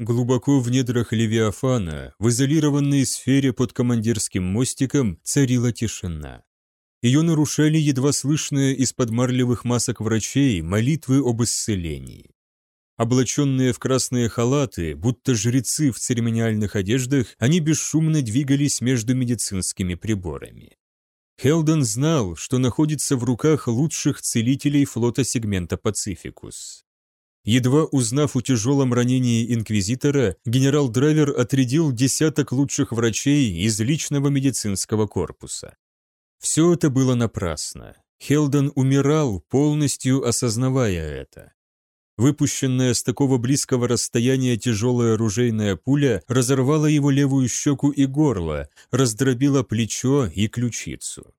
Глубоко в недрах Левиафана, в изолированной сфере под командирским мостиком, царила тишина. Ее нарушали едва слышные из-под марлевых масок врачей молитвы об исцелении. Облаченные в красные халаты, будто жрецы в церемониальных одеждах, они бесшумно двигались между медицинскими приборами. Хелден знал, что находится в руках лучших целителей флота сегмента «Пацификус». Едва узнав о тяжелом ранении инквизитора, генерал Драйвер отрядил десяток лучших врачей из личного медицинского корпуса. Все это было напрасно. Хелден умирал, полностью осознавая это. Выпущенная с такого близкого расстояния тяжелая оружейная пуля разорвала его левую щеку и горло, раздробила плечо и ключицу.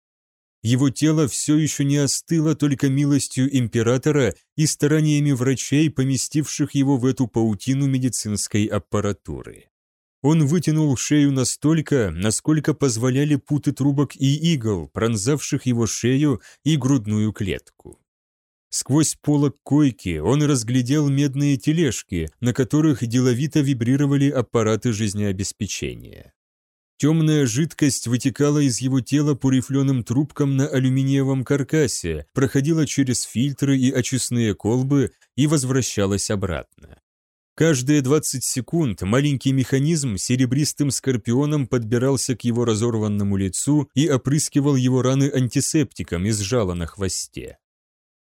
Его тело все еще не остыло только милостью императора и стараниями врачей, поместивших его в эту паутину медицинской аппаратуры. Он вытянул шею настолько, насколько позволяли путы трубок и игл, пронзавших его шею и грудную клетку. Сквозь полок койки он разглядел медные тележки, на которых деловито вибрировали аппараты жизнеобеспечения. Темная жидкость вытекала из его тела по рифленым трубкам на алюминиевом каркасе, проходила через фильтры и очистные колбы и возвращалась обратно. Каждые 20 секунд маленький механизм серебристым скорпионом подбирался к его разорванному лицу и опрыскивал его раны антисептиком из жала на хвосте.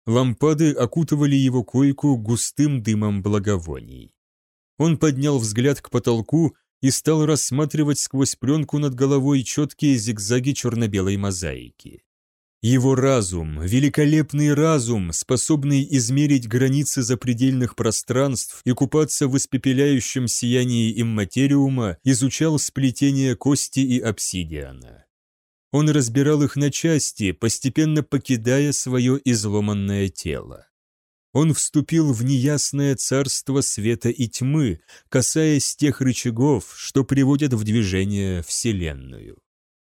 Лампады окутывали его койку густым дымом благовоний. Он поднял взгляд к потолку и стал рассматривать сквозь пленку над головой четкие зигзаги черно-белой мозаики. Его разум, великолепный разум, способный измерить границы запредельных пространств и купаться в испепеляющем сиянии имматериума, изучал сплетение кости и обсидиана. Он разбирал их на части, постепенно покидая свое изломанное тело. Он вступил в неясное царство света и тьмы, касаясь тех рычагов, что приводят в движение Вселенную.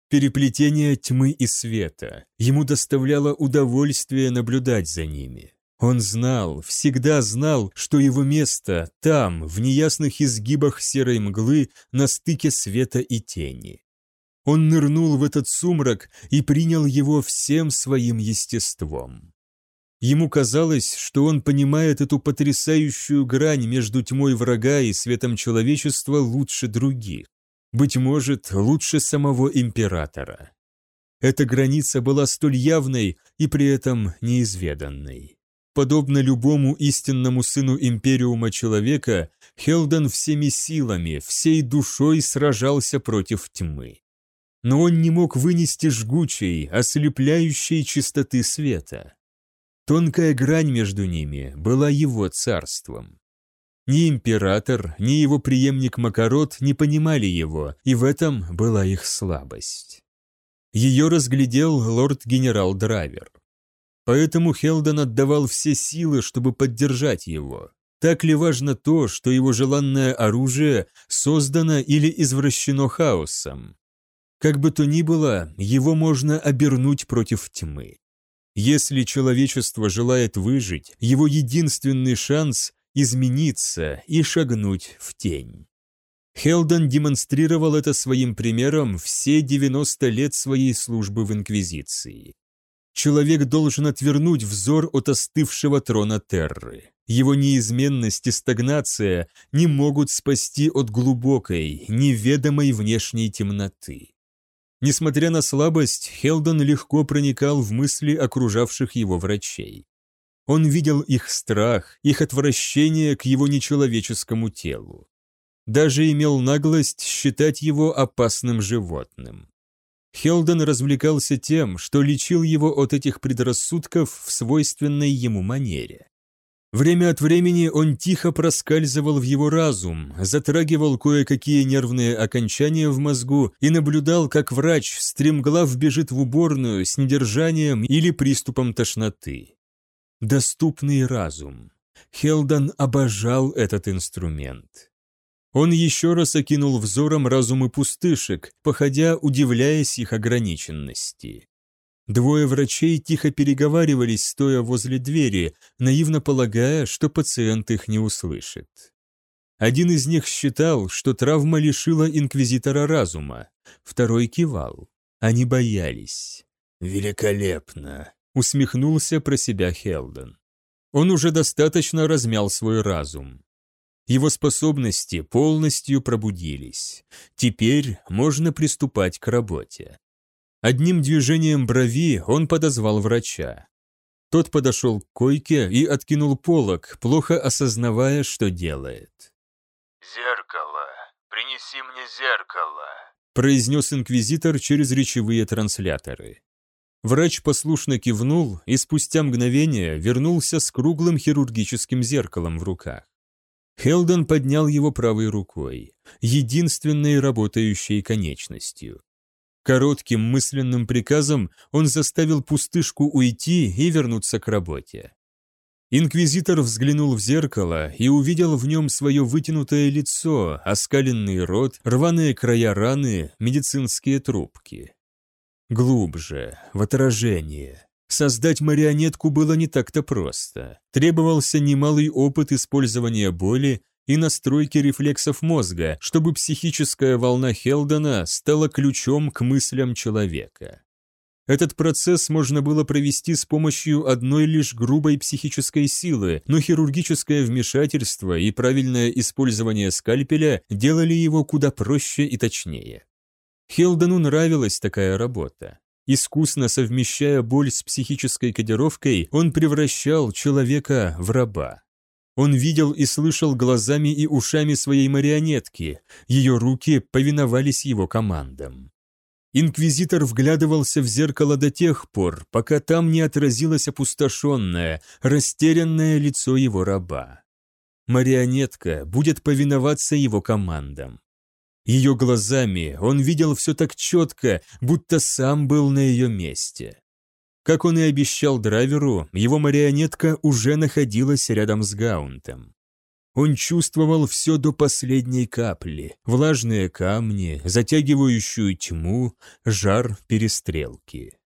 Переплетение тьмы и света. Ему доставляло удовольствие наблюдать за ними. Он знал, всегда знал, что его место там, в неясных изгибах серой мглы, на стыке света и тени. Он нырнул в этот сумрак и принял его всем своим естеством. Ему казалось, что он понимает эту потрясающую грань между тьмой врага и светом человечества лучше других. Быть может, лучше самого императора. Эта граница была столь явной и при этом неизведанной. Подобно любому истинному сыну Империума человека, Хелден всеми силами, всей душой сражался против тьмы но он не мог вынести жгучей, ослепляющей чистоты света. Тонкая грань между ними была его царством. Ни император, ни его преемник Макарот не понимали его, и в этом была их слабость. Ее разглядел лорд-генерал Драйвер. Поэтому Хелдон отдавал все силы, чтобы поддержать его. Так ли важно то, что его желанное оружие создано или извращено хаосом? Как бы то ни было, его можно обернуть против тьмы. Если человечество желает выжить, его единственный шанс – измениться и шагнуть в тень. Хелдон демонстрировал это своим примером все 90 лет своей службы в Инквизиции. Человек должен отвернуть взор от остывшего трона Терры. Его неизменность и стагнация не могут спасти от глубокой, неведомой внешней темноты. Несмотря на слабость, Хелдон легко проникал в мысли окружавших его врачей. Он видел их страх, их отвращение к его нечеловеческому телу. Даже имел наглость считать его опасным животным. Хелдон развлекался тем, что лечил его от этих предрассудков в свойственной ему манере. Время от времени он тихо проскальзывал в его разум, затрагивал кое-какие нервные окончания в мозгу и наблюдал, как врач стремглав бежит в уборную с недержанием или приступом тошноты. Доступный разум. Хелдон обожал этот инструмент. Он еще раз окинул взором разумы пустышек, походя, удивляясь их ограниченности. Двое врачей тихо переговаривались, стоя возле двери, наивно полагая, что пациент их не услышит. Один из них считал, что травма лишила инквизитора разума, второй кивал. Они боялись. «Великолепно!» — усмехнулся про себя Хелден. Он уже достаточно размял свой разум. Его способности полностью пробудились. Теперь можно приступать к работе. Одним движением брови он подозвал врача. Тот подошел к койке и откинул полог, плохо осознавая, что делает. «Зеркало! Принеси мне зеркало!» произнес инквизитор через речевые трансляторы. Врач послушно кивнул и спустя мгновение вернулся с круглым хирургическим зеркалом в руках. Хелден поднял его правой рукой, единственной работающей конечностью. Коротким мысленным приказом он заставил пустышку уйти и вернуться к работе. Инквизитор взглянул в зеркало и увидел в нем свое вытянутое лицо, оскаленный рот, рваные края раны, медицинские трубки. Глубже, в отражение. Создать марионетку было не так-то просто. Требовался немалый опыт использования боли и настройки рефлексов мозга, чтобы психическая волна Хелдона стала ключом к мыслям человека. Этот процесс можно было провести с помощью одной лишь грубой психической силы, но хирургическое вмешательство и правильное использование скальпеля делали его куда проще и точнее. Хелдену нравилась такая работа. Искусно совмещая боль с психической кодировкой, он превращал человека в раба. Он видел и слышал глазами и ушами своей марионетки, ее руки повиновались его командам. Инквизитор вглядывался в зеркало до тех пор, пока там не отразилось опустошенное, растерянное лицо его раба. Марионетка будет повиноваться его командам. Ее глазами он видел все так четко, будто сам был на ее месте. Как он и обещал драйверу, его марионетка уже находилась рядом с Гаунтом. Он чувствовал все до последней капли, влажные камни, затягивающую тьму, жар перестрелки.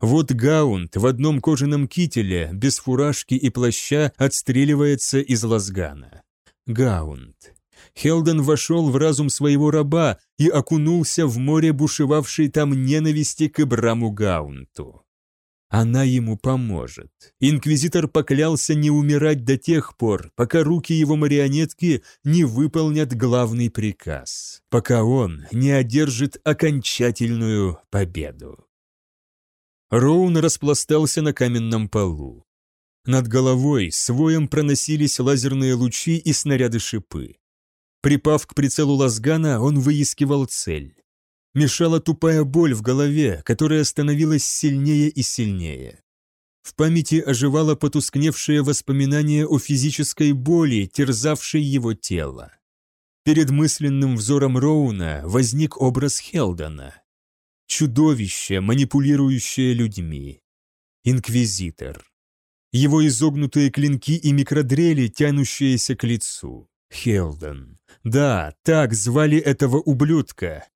Вот Гаунт в одном кожаном кителе, без фуражки и плаща, отстреливается из лазгана. Гаунт. Хелден вошел в разум своего раба и окунулся в море бушевавшей там ненависти к Ибраму Гаунту. Она ему поможет. Инквизитор поклялся не умирать до тех пор, пока руки его марионетки не выполнят главный приказ, пока он не одержит окончательную победу. Роун распластался на каменном полу. Над головой своем проносились лазерные лучи и снаряды-шипы. Припав к прицелу лазгана, он выискивал цель. Мешала тупая боль в голове, которая становилась сильнее и сильнее. В памяти оживало потускневшее воспоминание о физической боли, терзавшей его тело. Перед мысленным взором Роуна возник образ Хелдона. Чудовище, манипулирующее людьми. Инквизитор. Его изогнутые клинки и микродрели, тянущиеся к лицу. Хелдон. Да, так звали этого ублюдка.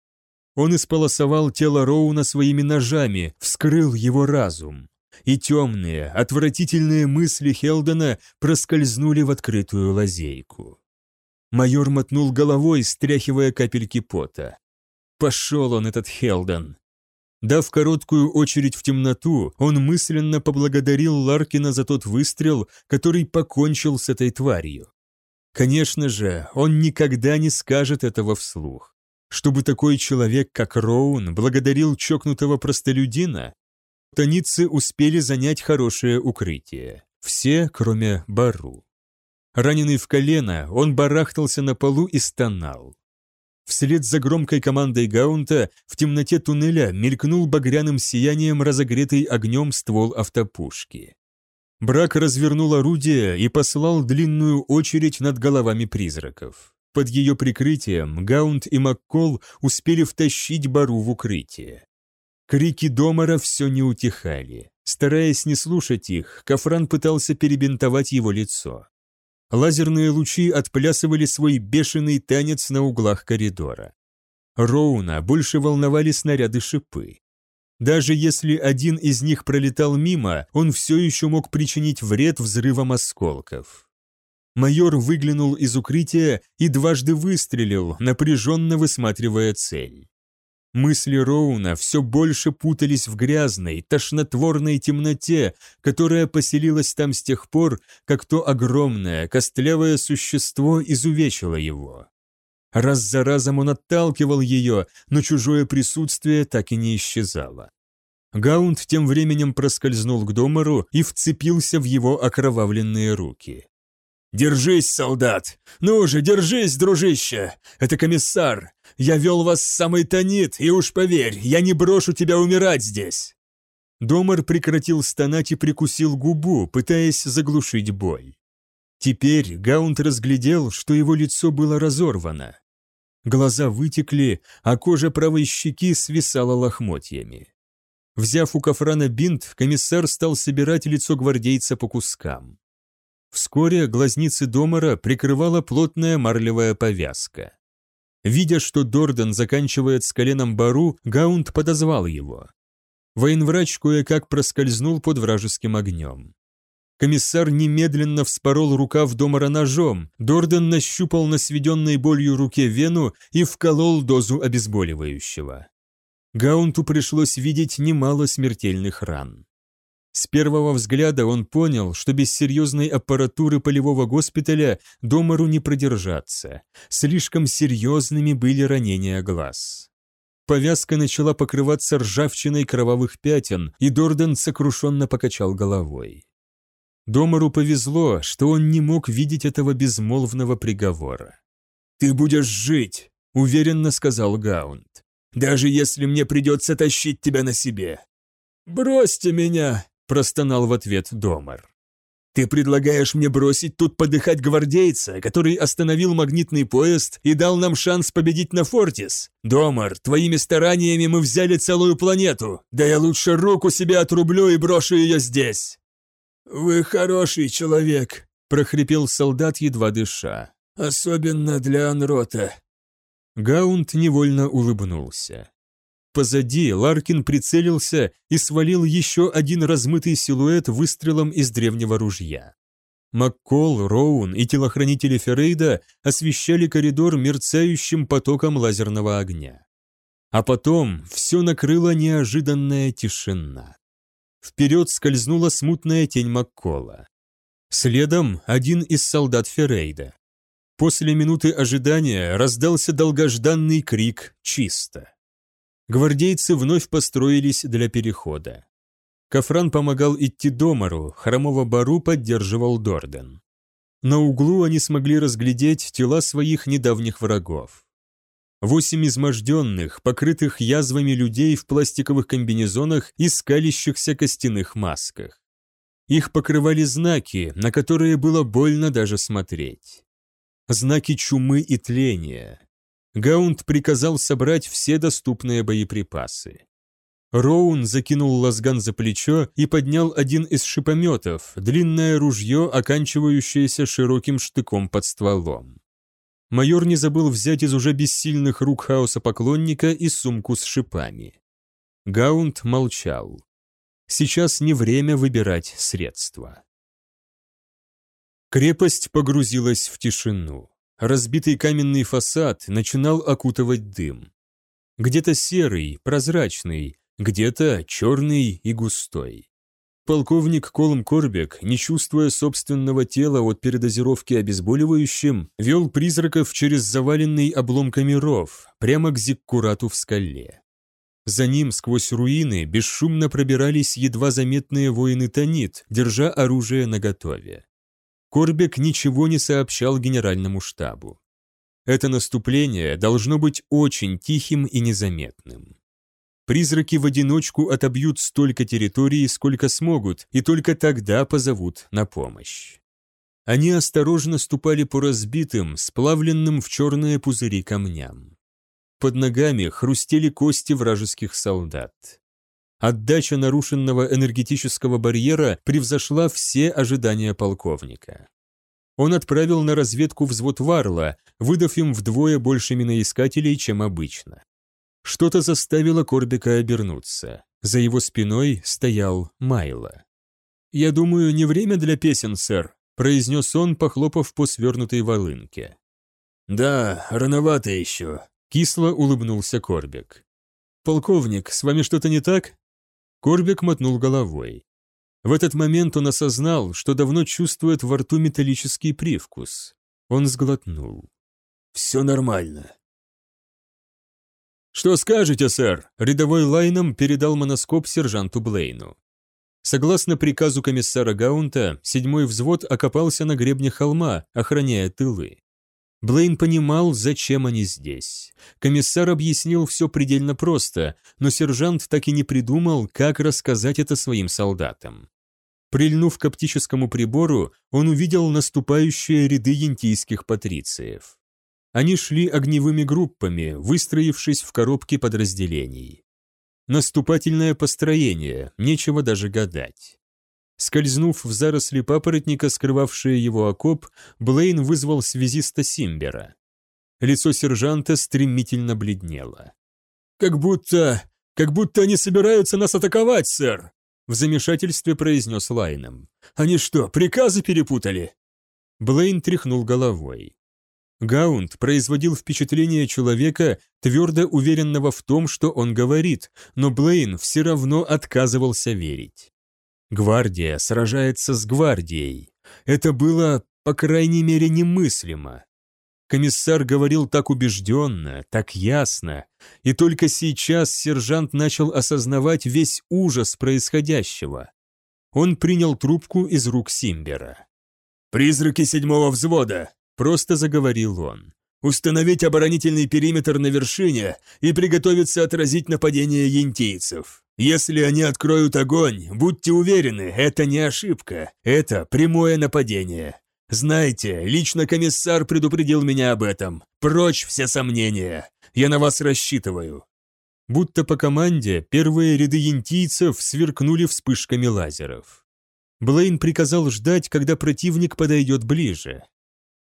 Он исполосовал тело Роуна своими ножами, вскрыл его разум. И темные, отвратительные мысли Хелдона проскользнули в открытую лазейку. Майор мотнул головой, стряхивая капельки пота. Пошел он, этот Хелдон. Дав короткую очередь в темноту, он мысленно поблагодарил Ларкина за тот выстрел, который покончил с этой тварью. Конечно же, он никогда не скажет этого вслух чтобы такой человек, как Роун, благодарил чокнутого простолюдина? Таницы успели занять хорошее укрытие. Все, кроме Бару. Раненый в колено, он барахтался на полу и стонал. Вслед за громкой командой Гаунта в темноте туннеля мелькнул багряным сиянием разогретый огнем ствол автопушки. Брак развернул орудие и послал длинную очередь над головами призраков. Под ее прикрытием Гаунт и Маккол успели втащить Бару в укрытие. Крики Домара все не утихали. Стараясь не слушать их, Кафран пытался перебинтовать его лицо. Лазерные лучи отплясывали свой бешеный танец на углах коридора. Роуна больше волновали снаряды шипы. Даже если один из них пролетал мимо, он все еще мог причинить вред взрывом осколков. Майор выглянул из укрытия и дважды выстрелил, напряженно высматривая цель. Мысли Роуна все больше путались в грязной, тошнотворной темноте, которая поселилась там с тех пор, как то огромное, костлявое существо изувечило его. Раз за разом он отталкивал ее, но чужое присутствие так и не исчезало. Гаунд тем временем проскользнул к Домору и вцепился в его окровавленные руки. «Держись, солдат! Ну же, держись, дружище! Это комиссар! Я вел вас с самой Танит, и уж поверь, я не брошу тебя умирать здесь!» Домар прекратил стонать и прикусил губу, пытаясь заглушить боль. Теперь Гаунд разглядел, что его лицо было разорвано. Глаза вытекли, а кожа правой щеки свисала лохмотьями. Взяв у Кафрана бинт, комиссар стал собирать лицо гвардейца по кускам. Вскоре глазницы Домара прикрывала плотная марлевая повязка. Видя, что Дорден заканчивает с коленом Бару, Гаунд подозвал его. Военврач кое-как проскользнул под вражеским огнем. Комиссар немедленно вспорол рукав Домара ножом, Дорден нащупал на сведенной болью руке вену и вколол дозу обезболивающего. Гаунту пришлось видеть немало смертельных ран. С первого взгляда он понял, что без серьезной аппаратуры полевого госпиталя Домару не продержаться. Слишком серьезными были ранения глаз. Повязка начала покрываться ржавчиной кровавых пятен, и Дорден сокрушенно покачал головой. Домару повезло, что он не мог видеть этого безмолвного приговора. «Ты будешь жить», — уверенно сказал Гаунд, «даже если мне придется тащить тебя на себе». «Бросьте меня», простонал в ответ Домар. «Ты предлагаешь мне бросить тут подыхать гвардейца, который остановил магнитный поезд и дал нам шанс победить на Фортис? Домар, твоими стараниями мы взяли целую планету. Да я лучше руку себе отрублю и брошу ее здесь!» «Вы хороший человек», — прохрипел солдат, едва дыша. «Особенно для Анрота». Гаунд невольно улыбнулся. Позади Ларкин прицелился и свалил еще один размытый силуэт выстрелом из древнего ружья. Маккол, Роун и телохранители Феррейда освещали коридор мерцающим потоком лазерного огня. А потом все накрыла неожиданная тишина. Вперед скользнула смутная тень Маккола. Следом один из солдат Феррейда. После минуты ожидания раздался долгожданный крик «Чисто!». Гвардейцы вновь построились для перехода. Кафран помогал идти Домару, хромого Бару поддерживал Дорден. На углу они смогли разглядеть тела своих недавних врагов. Восемь изможденных, покрытых язвами людей в пластиковых комбинезонах и скалящихся костяных масках. Их покрывали знаки, на которые было больно даже смотреть. Знаки чумы и тления, Гаунд приказал собрать все доступные боеприпасы. Роун закинул лазган за плечо и поднял один из шипометов, длинное ружье, оканчивающееся широким штыком под стволом. Майор не забыл взять из уже бессильных рук хаоса поклонника и сумку с шипами. Гаунд молчал. Сейчас не время выбирать средства. Крепость погрузилась в тишину. Разбитый каменный фасад начинал окутывать дым. Где-то серый, прозрачный, где-то черный и густой. Полковник Колм Корбек, не чувствуя собственного тела от передозировки обезболивающим, вел призраков через заваленный обломками ров, прямо к зиккурату в скале. За ним сквозь руины бесшумно пробирались едва заметные воины Танит, держа оружие наготове. Корбек ничего не сообщал генеральному штабу. Это наступление должно быть очень тихим и незаметным. Призраки в одиночку отобьют столько территории, сколько смогут, и только тогда позовут на помощь. Они осторожно ступали по разбитым, сплавленным в черные пузыри камням. Под ногами хрустели кости вражеских солдат. Отдача нарушенного энергетического барьера превзошла все ожидания полковника. Он отправил на разведку взвод Варла, выдав им вдвое больше миноискателей, чем обычно. Что-то заставило Корбика обернуться. За его спиной стоял Майло. «Я думаю, не время для песен, сэр», произнес он, похлопав по свернутой волынке. «Да, рановато еще», — кисло улыбнулся Корбек. «Полковник, с вами что-то не так?» Корбек мотнул головой. В этот момент он осознал, что давно чувствует во рту металлический привкус. Он сглотнул. «Все нормально». «Что скажете, сэр?» Рядовой Лайном передал моноскоп сержанту Блейну. Согласно приказу комиссара Гаунта, седьмой взвод окопался на гребне холма, охраняя тылы. Блейн понимал, зачем они здесь. Комиссар объяснил все предельно просто, но сержант так и не придумал, как рассказать это своим солдатам. Прильнув к оптическому прибору, он увидел наступающие ряды янтийских патрициев. Они шли огневыми группами, выстроившись в коробке подразделений. Наступательное построение, нечего даже гадать. Скользнув в заросли папоротника, скрывавшие его окоп, Блейн вызвал связиста Симбера. Лицо сержанта стремительно бледнело. «Как будто... как будто они собираются нас атаковать, сэр!» В замешательстве произнес Лайном. «Они что, приказы перепутали?» Блейн тряхнул головой. Гаунд производил впечатление человека, твердо уверенного в том, что он говорит, но Блейн все равно отказывался верить. Гвардия сражается с гвардией. Это было, по крайней мере, немыслимо. Комиссар говорил так убежденно, так ясно, и только сейчас сержант начал осознавать весь ужас происходящего. Он принял трубку из рук Симбера. «Призраки седьмого взвода!» – просто заговорил он. «Установить оборонительный периметр на вершине и приготовиться отразить нападение янтийцев. Если они откроют огонь, будьте уверены, это не ошибка, это прямое нападение. Знаете, лично комиссар предупредил меня об этом. Прочь все сомнения. Я на вас рассчитываю. Будто по команде первые ряды янтийцев сверкнули вспышками лазеров. Блейн приказал ждать, когда противник подойдет ближе.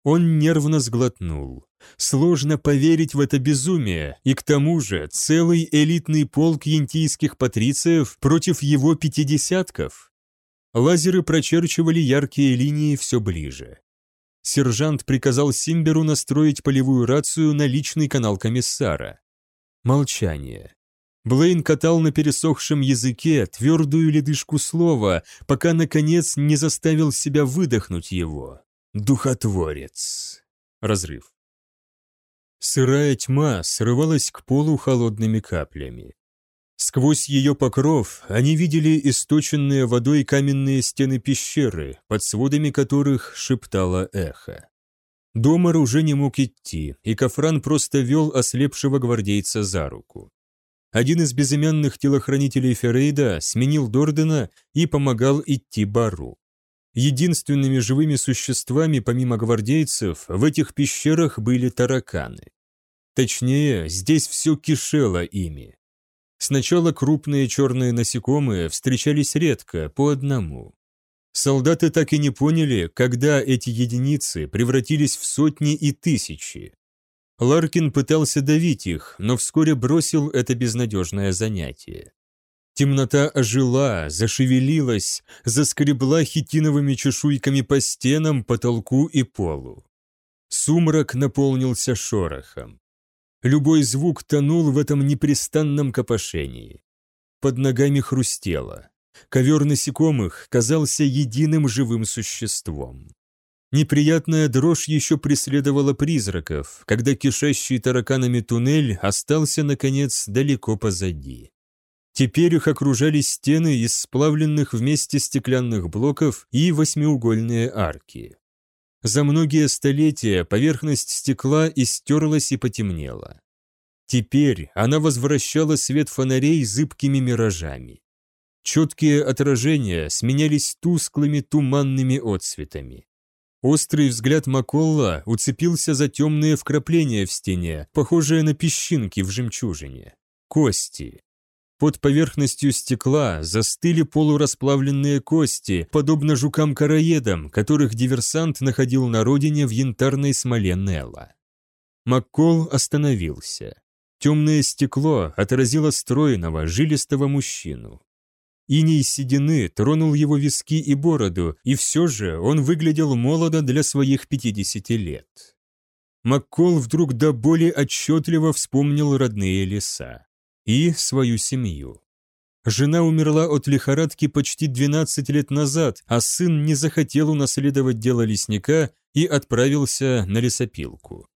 Он нервно сглотнул. Сложно поверить в это безумие, и к тому же целый элитный полк янтийских патрициев против его пятидесятков. Лазеры прочерчивали яркие линии все ближе. Сержант приказал Симберу настроить полевую рацию на личный канал комиссара. Молчание. Блейн катал на пересохшем языке твердую ледышку слова, пока, наконец, не заставил себя выдохнуть его. Духотворец. Разрыв. Сырая тьма срывалась к полу холодными каплями. Сквозь ее покров они видели источенные водой каменные стены пещеры, под сводами которых шептало эхо. Домар уже не мог идти, и Кафран просто вел ослепшего гвардейца за руку. Один из безымянных телохранителей Феррейда сменил Дордена и помогал идти Бару. Единственными живыми существами, помимо гвардейцев, в этих пещерах были тараканы. Точнее, здесь все кишело ими. Сначала крупные черные насекомые встречались редко, по одному. Солдаты так и не поняли, когда эти единицы превратились в сотни и тысячи. Ларкин пытался давить их, но вскоре бросил это безнадежное занятие. Темнота ожила, зашевелилась, заскребла хитиновыми чешуйками по стенам, потолку и полу. Сумрак наполнился шорохом. Любой звук тонул в этом непрестанном копошении. Под ногами хрустело. Ковер насекомых казался единым живым существом. Неприятная дрожь еще преследовала призраков, когда кишащий тараканами туннель остался, наконец, далеко позади. Теперь их окружали стены из сплавленных вместе стеклянных блоков и восьмиугольные арки. За многие столетия поверхность стекла истерлась и потемнела. Теперь она возвращала свет фонарей зыбкими миражами. Четкие отражения сменялись тусклыми туманными отсветами. Острый взгляд Маколла уцепился за темные вкрапления в стене, похожие на песчинки в жемчужине. Кости. Под поверхностью стекла застыли полурасплавленные кости, подобно жукам-караедам, которых диверсант находил на родине в янтарной смоле Нелла. Маккол остановился. Темное стекло отразило стройного, жилистого мужчину. Иней седины тронул его виски и бороду, и все же он выглядел молодо для своих 50 лет. Маккол вдруг до боли отчетливо вспомнил родные леса и свою семью. Жена умерла от лихорадки почти 12 лет назад, а сын не захотел унаследовать дело лесника и отправился на лесопилку.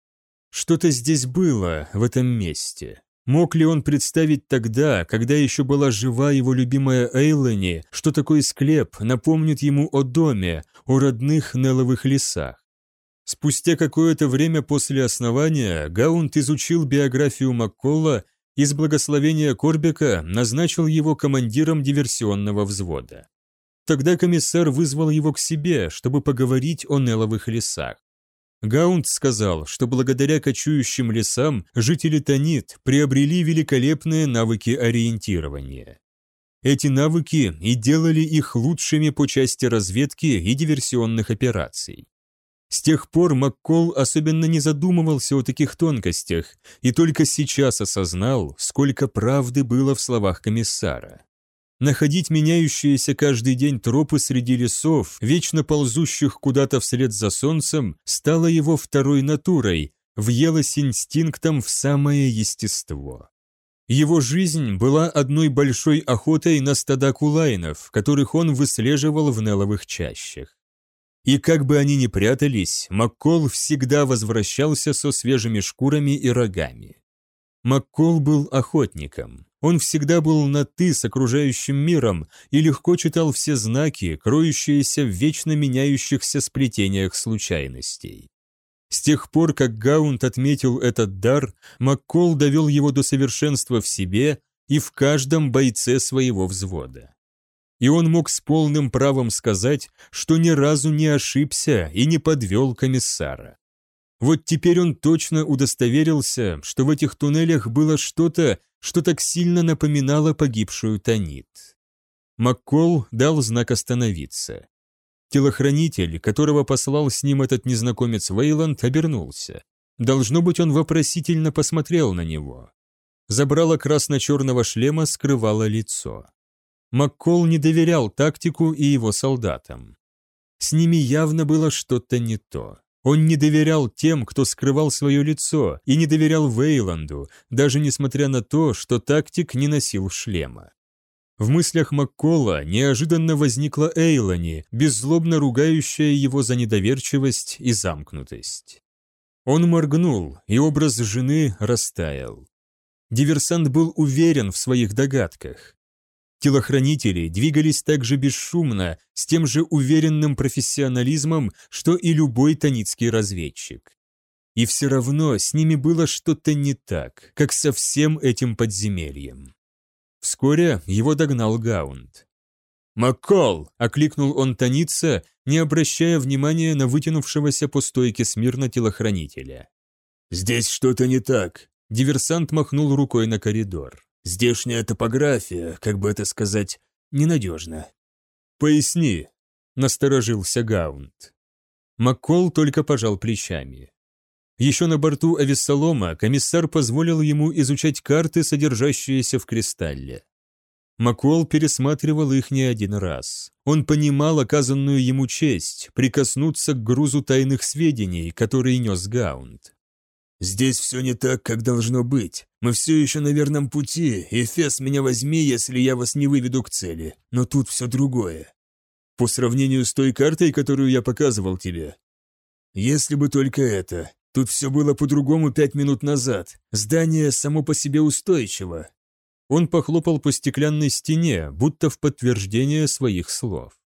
Что-то здесь было, в этом месте. Мог ли он представить тогда, когда еще была жива его любимая Эйлони, что такой склеп напомнит ему о доме, о родных Нелловых лесах? Спустя какое-то время после основания Гаунт изучил биографию Макколла и с благословения Корбека назначил его командиром диверсионного взвода. Тогда комиссар вызвал его к себе, чтобы поговорить о Нелловых лесах. Гаунд сказал, что благодаря кочующим лесам жители Танит приобрели великолепные навыки ориентирования. Эти навыки и делали их лучшими по части разведки и диверсионных операций. С тех пор Маккол особенно не задумывался о таких тонкостях и только сейчас осознал, сколько правды было в словах комиссара. Находить меняющиеся каждый день тропы среди лесов, вечно ползущих куда-то вслед за солнцем, стало его второй натурой, въелось инстинктом в самое естество. Его жизнь была одной большой охотой на стада кулайнов, которых он выслеживал в Неловых чащах. И как бы они ни прятались, Маккол всегда возвращался со свежими шкурами и рогами. Маккол был охотником. Он всегда был на «ты» с окружающим миром и легко читал все знаки, кроющиеся в вечно меняющихся сплетениях случайностей. С тех пор, как Гаунт отметил этот дар, Маккол довел его до совершенства в себе и в каждом бойце своего взвода. И он мог с полным правом сказать, что ни разу не ошибся и не подвел комиссара. Вот теперь он точно удостоверился, что в этих туннелях было что-то, что так сильно напоминало погибшую Танит. Маккол дал знак остановиться. Телохранитель, которого послал с ним этот незнакомец Вейланд, обернулся. Должно быть, он вопросительно посмотрел на него. Забрало красно-черного шлема скрывало лицо. Маккол не доверял тактику и его солдатам. С ними явно было что-то не то. Он не доверял тем, кто скрывал свое лицо, и не доверял Вейланду, даже несмотря на то, что тактик не носил шлема. В мыслях Маккола неожиданно возникла Эйлони, беззлобно ругающая его за недоверчивость и замкнутость. Он моргнул, и образ жены растаял. Диверсант был уверен в своих догадках. Телохранители двигались так же бесшумно, с тем же уверенным профессионализмом, что и любой таницкий разведчик. И все равно с ними было что-то не так, как со всем этим подземельем. Вскоре его догнал Гаунд. «Маккол!» – окликнул он Таница, не обращая внимания на вытянувшегося по стойке смирно телохранителя. «Здесь что-то не так», – диверсант махнул рукой на коридор. Здешняя топография, как бы это сказать, ненадежна. «Поясни», — насторожился Гаунд. Маккол только пожал плечами. Еще на борту Авессалома комиссар позволил ему изучать карты, содержащиеся в кристалле. Маккол пересматривал их не один раз. Он понимал оказанную ему честь прикоснуться к грузу тайных сведений, которые нес Гаунд. Здесь все не так, как должно быть. Мы все еще на верном пути, и Фес меня возьми, если я вас не выведу к цели. Но тут все другое. По сравнению с той картой, которую я показывал тебе. Если бы только это. Тут все было по-другому пять минут назад. Здание само по себе устойчиво. Он похлопал по стеклянной стене, будто в подтверждение своих слов.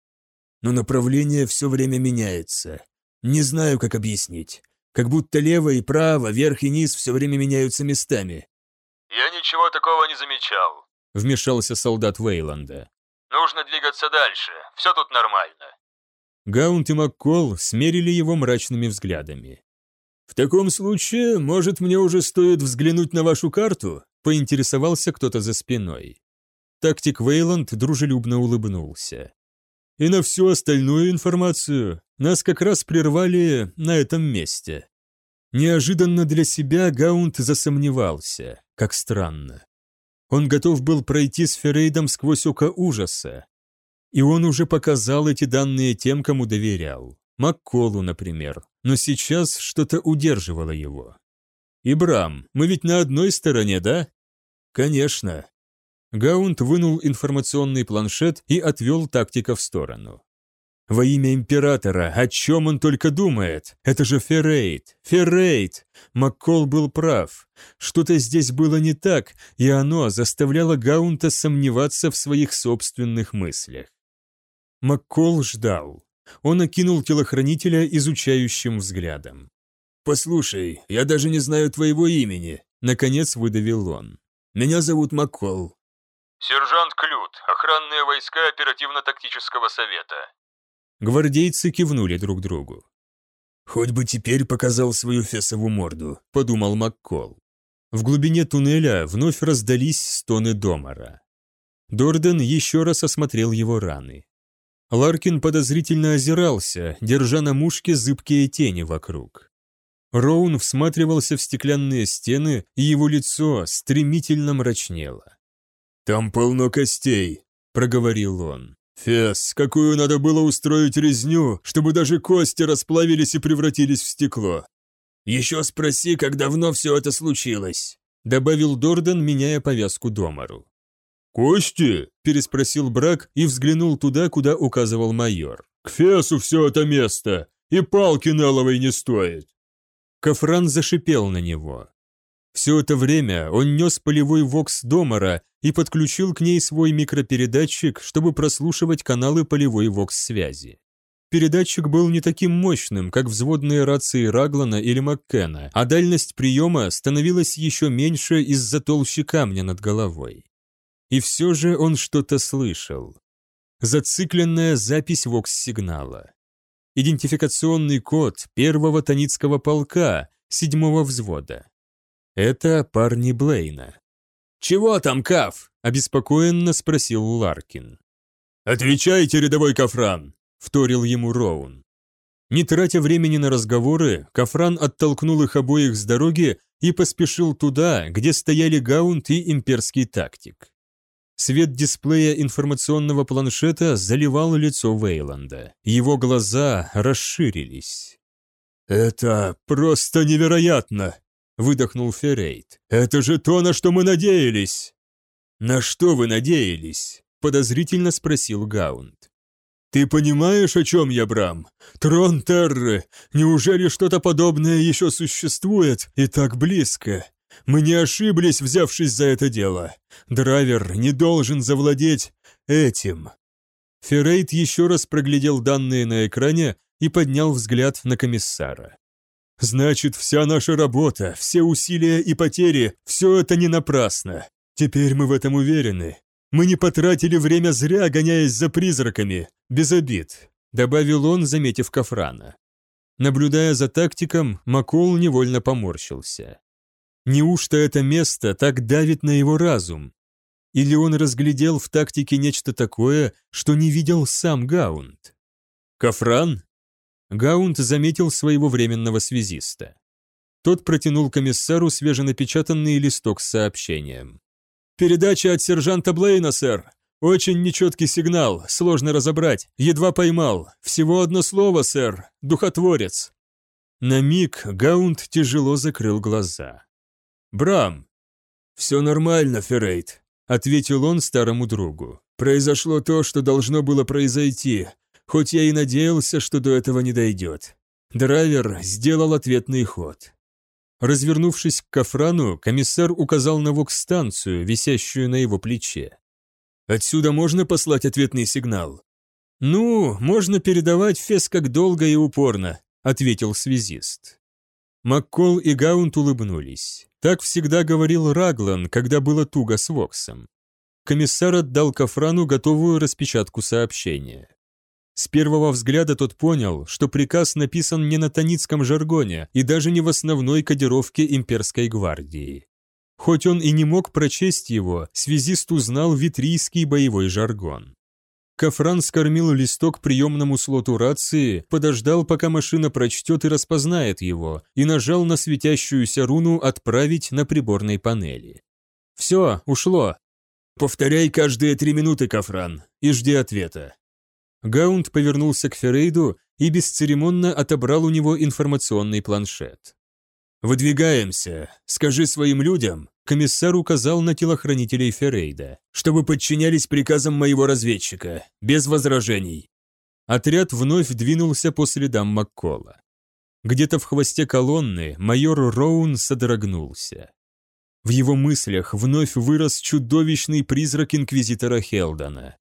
Но направление все время меняется. Не знаю, как объяснить. Как будто лево и право, верх и низ все время меняются местами. «Я ничего такого не замечал», — вмешался солдат Вейланда. «Нужно двигаться дальше, все тут нормально». Гаунт и Маккол смерили его мрачными взглядами. «В таком случае, может, мне уже стоит взглянуть на вашу карту?» — поинтересовался кто-то за спиной. Тактик Вейланд дружелюбно улыбнулся. «И на всю остальную информацию нас как раз прервали на этом месте. Неожиданно для себя Гаунт засомневался, как странно. Он готов был пройти с Феррейдом сквозь око ужаса. И он уже показал эти данные тем, кому доверял. Макколу, например. Но сейчас что-то удерживало его. «Ибрам, мы ведь на одной стороне, да?» «Конечно». Гаунт вынул информационный планшет и отвел тактика в сторону. Во имя императора, о чем он только думает? Это же Феррейт, Феррейт! Маккол был прав. Что-то здесь было не так, и оно заставляло Гаунта сомневаться в своих собственных мыслях. Маккол ждал. Он окинул телохранителя изучающим взглядом. «Послушай, я даже не знаю твоего имени», — наконец выдавил он. «Меня зовут Маккол». «Сержант Клют, охранные войска оперативно-тактического совета», Гвардейцы кивнули друг другу. «Хоть бы теперь показал свою фесову морду», — подумал Маккол. В глубине туннеля вновь раздались стоны Домара. Дорден еще раз осмотрел его раны. Ларкин подозрительно озирался, держа на мушке зыбкие тени вокруг. Роун всматривался в стеклянные стены, и его лицо стремительно мрачнело. «Там полно костей», — проговорил он. Фес, какую надо было устроить резню, чтобы даже кости расплавились и превратились в стекло. Еще спроси, как давно все это случилось, добавил Дорден, меняя повязку Домару. «Кости?» – переспросил Брак и взглянул туда, куда указывал майор. «К Фесу все это место, и палки наловой не стоит!» Кафран зашипел на него. Все это время он нес полевой вокс Домара и подключил к ней свой микропередатчик, чтобы прослушивать каналы полевой вокс-связи. Передатчик был не таким мощным, как взводные рации Раглана или Маккена, а дальность приема становилась еще меньше из-за толщи камня над головой. И все же он что-то слышал. Зацикленная запись вокс-сигнала. Идентификационный код первого Таницкого полка, седьмого взвода. Это парни Блейна. «Чего там, Каф?» – обеспокоенно спросил Ларкин. «Отвечайте, рядовой Кафран!» – вторил ему Роун. Не тратя времени на разговоры, Кафран оттолкнул их обоих с дороги и поспешил туда, где стояли Гаунт и имперский тактик. Свет дисплея информационного планшета заливал лицо Вейланда. Его глаза расширились. «Это просто невероятно!» Выдохнул Феррейт. «Это же то, на что мы надеялись!» «На что вы надеялись?» подозрительно спросил Гаунд. «Ты понимаешь, о чем я, Брам? Трон Терры! Неужели что-то подобное еще существует и так близко? Мы не ошиблись, взявшись за это дело. Драйвер не должен завладеть этим». Феррейт еще раз проглядел данные на экране и поднял взгляд на комиссара. Значит, вся наша работа, все усилия и потери, все это не напрасно. Теперь мы в этом уверены. Мы не потратили время зря, гоняясь за призраками, без обид», — добавил он, заметив Кафрана. Наблюдая за тактиком, Макол невольно поморщился. Неужто это место так давит на его разум? Или он разглядел в тактике нечто такое, что не видел сам Гаунд? «Кафран?» Гаунт заметил своего временного связиста. Тот протянул комиссару свеженапечатанный листок с сообщением. «Передача от сержанта Блейна, сэр. Очень нечеткий сигнал, сложно разобрать. Едва поймал. Всего одно слово, сэр. Духотворец». На миг Гаунт тяжело закрыл глаза. «Брам!» «Все нормально, Феррейт», — ответил он старому другу. «Произошло то, что должно было произойти хоть я и надеялся, что до этого не дойдет. Драйвер сделал ответный ход. Развернувшись к Кафрану, комиссар указал на вокс-станцию, висящую на его плече. «Отсюда можно послать ответный сигнал?» «Ну, можно передавать фес как долго и упорно», — ответил связист. Маккол и Гаунт улыбнулись. Так всегда говорил Раглан, когда было туго с Воксом. Комиссар отдал Кафрану готовую распечатку сообщения. С первого взгляда тот понял, что приказ написан не на таницком жаргоне и даже не в основной кодировке имперской гвардии. Хоть он и не мог прочесть его, связист узнал витрийский боевой жаргон. Кафран скормил листок приемному слоту рации, подождал, пока машина прочтет и распознает его, и нажал на светящуюся руну «Отправить» на приборной панели. «Все, ушло», «Повторяй каждые три минуты, Кафран, и жди ответа». Гаунд повернулся к Ферейду и бесцеремонно отобрал у него информационный планшет. «Выдвигаемся. Скажи своим людям», — комиссар указал на телохранителей Феррейда, «чтобы подчинялись приказам моего разведчика, без возражений». Отряд вновь двинулся по следам Маккола. Где-то в хвосте колонны майор Роун содрогнулся. В его мыслях вновь вырос чудовищный призрак инквизитора Хелдона.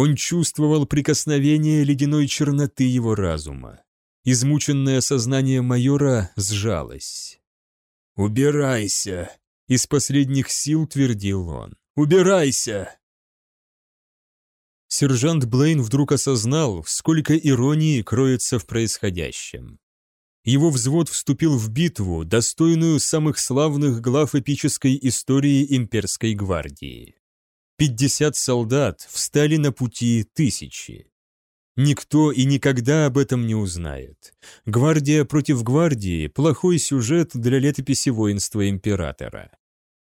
Он чувствовал прикосновение ледяной черноты его разума. Измученное сознание майора сжалось. «Убирайся!» — из последних сил твердил он. «Убирайся!» Сержант Блейн вдруг осознал, сколько иронии кроется в происходящем. Его взвод вступил в битву, достойную самых славных глав эпической истории имперской гвардии. Пятьдесят солдат встали на пути тысячи. Никто и никогда об этом не узнает. Гвардия против гвардии – плохой сюжет для летописи воинства императора.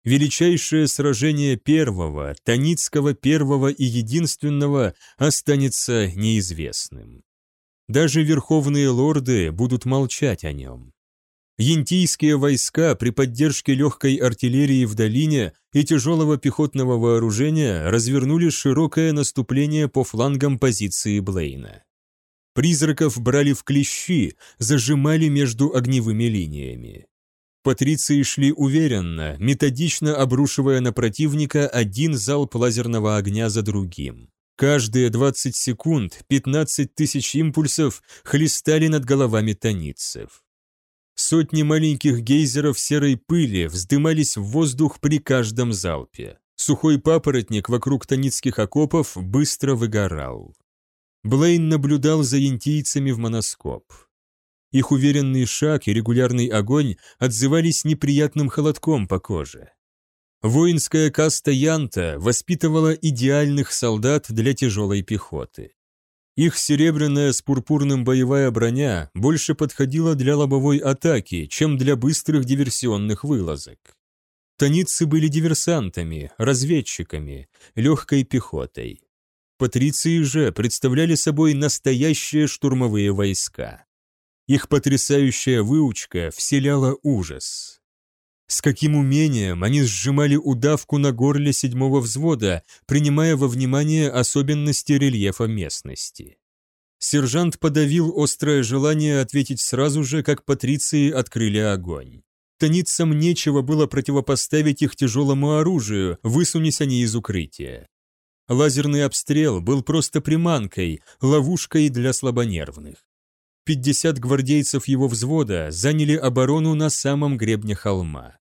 Величайшее сражение первого, Таницкого первого и единственного останется неизвестным. Даже верховные лорды будут молчать о нем. Янтийские войска при поддержке легкой артиллерии в долине и тяжелого пехотного вооружения развернули широкое наступление по флангам позиции Блейна. Призраков брали в клещи, зажимали между огневыми линиями. Патриции шли уверенно, методично обрушивая на противника один залп лазерного огня за другим. Каждые 20 секунд 15 тысяч импульсов хлестали над головами таницев. Сотни маленьких гейзеров серой пыли вздымались в воздух при каждом залпе. Сухой папоротник вокруг таницких окопов быстро выгорал. Блейн наблюдал за янтийцами в моноскоп. Их уверенный шаг и регулярный огонь отзывались неприятным холодком по коже. Воинская каста Янта воспитывала идеальных солдат для тяжелой пехоты. Их серебряная с пурпурным боевая броня больше подходила для лобовой атаки, чем для быстрых диверсионных вылазок. Таницы были диверсантами, разведчиками, легкой пехотой. Патриции же представляли собой настоящие штурмовые войска. Их потрясающая выучка вселяла ужас. С каким умением они сжимали удавку на горле седьмого взвода, принимая во внимание особенности рельефа местности. Сержант подавил острое желание ответить сразу же, как патриции открыли огонь. Таницам нечего было противопоставить их тяжелому оружию, высунись они из укрытия. Лазерный обстрел был просто приманкой, ловушкой для слабонервных. 50 гвардейцев его взвода заняли оборону на самом гребне холма.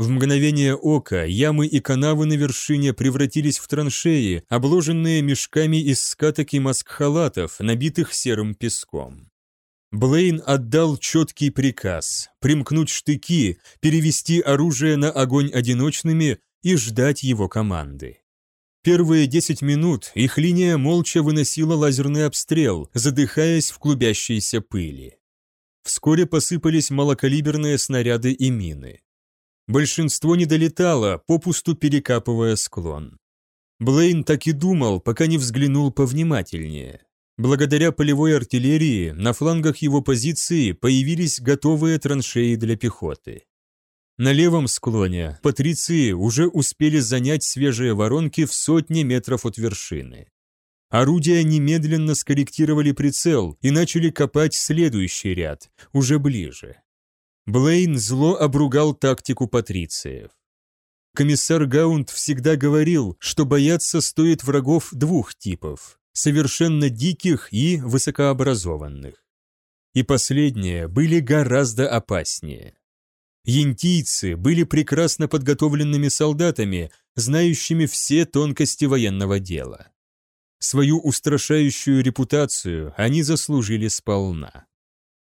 В мгновение ока ямы и канавы на вершине превратились в траншеи, обложенные мешками из скаток и маскхалатов, набитых серым песком. Блейн отдал четкий приказ примкнуть штыки, перевести оружие на огонь одиночными и ждать его команды. Первые 10 минут их линия молча выносила лазерный обстрел, задыхаясь в клубящейся пыли. Вскоре посыпались малокалиберные снаряды и мины. Большинство не долетало, попусту перекапывая склон. Блейн так и думал, пока не взглянул повнимательнее. Благодаря полевой артиллерии на флангах его позиции появились готовые траншеи для пехоты. На левом склоне патриции уже успели занять свежие воронки в сотни метров от вершины. Орудия немедленно скорректировали прицел и начали копать следующий ряд, уже ближе. Блейн зло обругал тактику патрициев. Комиссар Гаунд всегда говорил, что бояться стоит врагов двух типов – совершенно диких и высокообразованных. И последние были гораздо опаснее. Янтийцы были прекрасно подготовленными солдатами, знающими все тонкости военного дела. Свою устрашающую репутацию они заслужили сполна.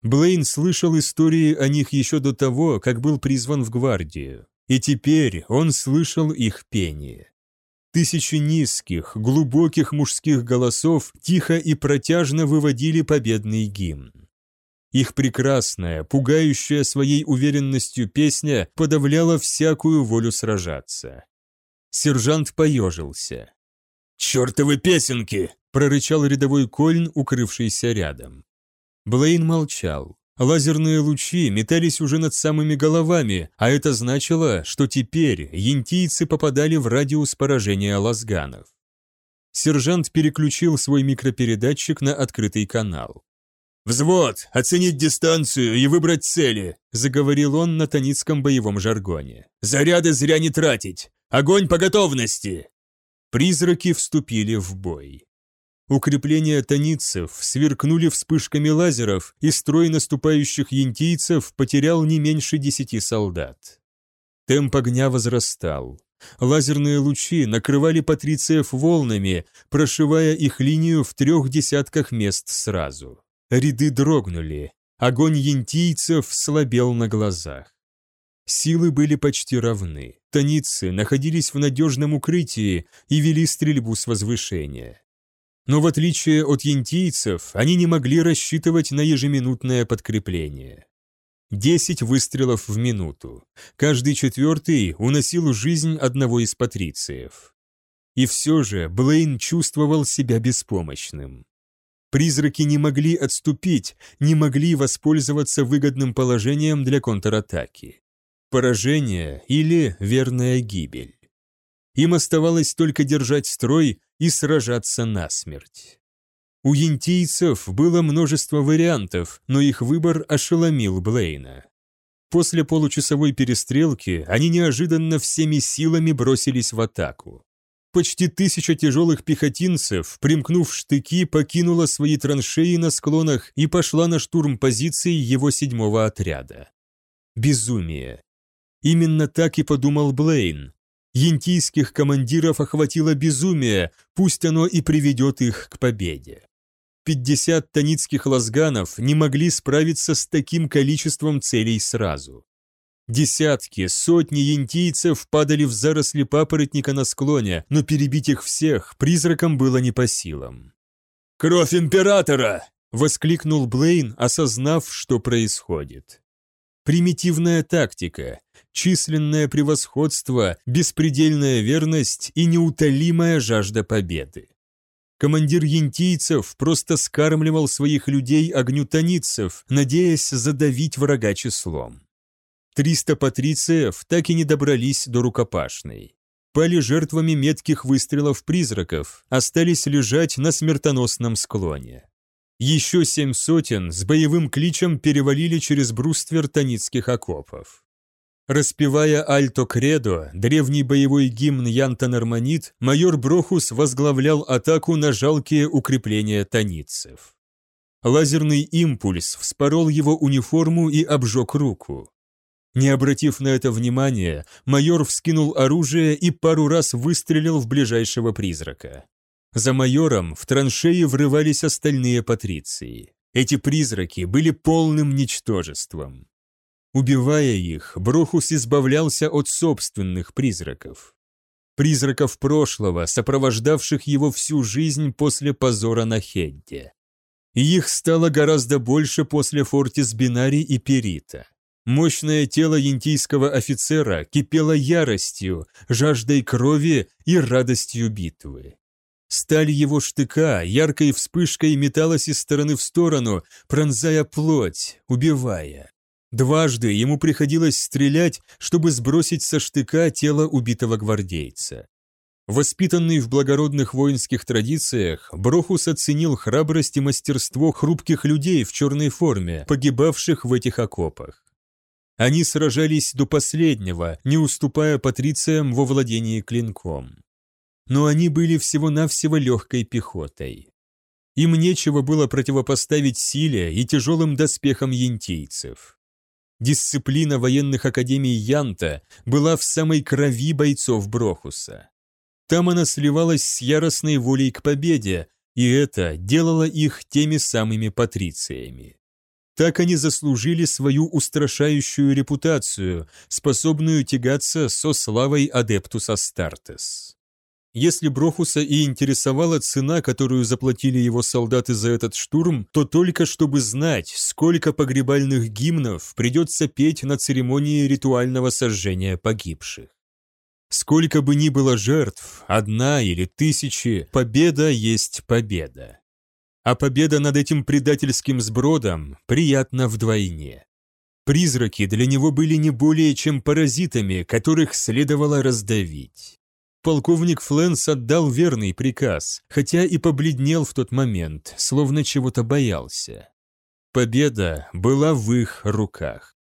Блейн слышал истории о них еще до того, как был призван в гвардию, и теперь он слышал их пение. Тысячи низких, глубоких мужских голосов тихо и протяжно выводили победный гимн. Их прекрасная, пугающая своей уверенностью песня подавляла всякую волю сражаться. Сержант поежился. «Чертовы песенки!» – прорычал рядовой Кольн, укрывшийся рядом. Блейн молчал. Лазерные лучи метались уже над самыми головами, а это значило, что теперь янтийцы попадали в радиус поражения лазганов. Сержант переключил свой микропередатчик на открытый канал. «Взвод! Оценить дистанцию и выбрать цели!» – заговорил он на таницком боевом жаргоне. «Заряды зря не тратить! Огонь по готовности!» Призраки вступили в бой. Укрепления таницев сверкнули вспышками лазеров, и строй наступающих янтийцев потерял не меньше десяти солдат. Темп огня возрастал. Лазерные лучи накрывали патрициев волнами, прошивая их линию в трех десятках мест сразу. Ряды дрогнули, огонь янтийцев слабел на глазах. Силы были почти равны. Таницы находились в надежном укрытии и вели стрельбу с возвышения. Но в отличие от янтийцев, они не могли рассчитывать на ежеминутное подкрепление. Десять выстрелов в минуту. Каждый четвертый уносил жизнь одного из патрициев. И все же Блейн чувствовал себя беспомощным. Призраки не могли отступить, не могли воспользоваться выгодным положением для контратаки. Поражение или верная гибель. Им оставалось только держать строй и сражаться насмерть. У янтийцев было множество вариантов, но их выбор ошеломил Блейна. После получасовой перестрелки они неожиданно всеми силами бросились в атаку почти тысяча тяжелых пехотинцев, примкнув штыки, покинула свои траншеи на склонах и пошла на штурм позиций его седьмого отряда. Безумие. Именно так и подумал Блейн. Янтийских командиров охватило безумие, пусть оно и приведет их к победе. Пятьдесят таницких лазганов не могли справиться с таким количеством целей сразу. Десятки, сотни янтийцев падали в заросли папоротника на склоне, но перебить их всех призракам было не по силам. «Кровь императора!» — воскликнул Блейн, осознав, что происходит. Примитивная тактика, численное превосходство, беспредельная верность и неутолимая жажда победы. Командир янтийцев просто скармливал своих людей огню таницев, надеясь задавить врага числом. Триста патрициев так и не добрались до рукопашной. Пали жертвами метких выстрелов призраков, остались лежать на смертоносном склоне. Еще семь сотен с боевым кличем перевалили через бруствер таницких окопов. Распевая «Альто-Кредо», древний боевой гимн Янта Норманит, майор Брохус возглавлял атаку на жалкие укрепления таницев. Лазерный импульс вспорол его униформу и обжег руку. Не обратив на это внимания, майор вскинул оружие и пару раз выстрелил в ближайшего призрака. За майором в траншеи врывались остальные патриции. Эти призраки были полным ничтожеством. Убивая их, Брохус избавлялся от собственных призраков. Призраков прошлого, сопровождавших его всю жизнь после позора на Хедде. Их стало гораздо больше после Фортис Бинари и Перита. Мощное тело янтийского офицера кипело яростью, жаждой крови и радостью битвы. Сталь его штыка яркой вспышкой металась из стороны в сторону, пронзая плоть, убивая. Дважды ему приходилось стрелять, чтобы сбросить со штыка тело убитого гвардейца. Воспитанный в благородных воинских традициях, Брохус оценил храбрость и мастерство хрупких людей в черной форме, погибавших в этих окопах. Они сражались до последнего, не уступая патрициям во владении клинком. Но они были всего-навсего легкой пехотой. Им нечего было противопоставить силе и тяжелым доспехам янтийцев. Дисциплина военных академий Янта была в самой крови бойцов Брохуса. Там она сливалась с яростной волей к победе, и это делало их теми самыми патрициями. Так они заслужили свою устрашающую репутацию, способную тягаться со славой Адептус Астартес. Если Брохуса и интересовала цена, которую заплатили его солдаты за этот штурм, то только чтобы знать, сколько погребальных гимнов придется петь на церемонии ритуального сожжения погибших. Сколько бы ни было жертв, одна или тысячи, победа есть победа. А победа над этим предательским сбродом приятна вдвойне. Призраки для него были не более чем паразитами, которых следовало раздавить. Полковник Фленс отдал верный приказ, хотя и побледнел в тот момент, словно чего-то боялся. Победа была в их руках.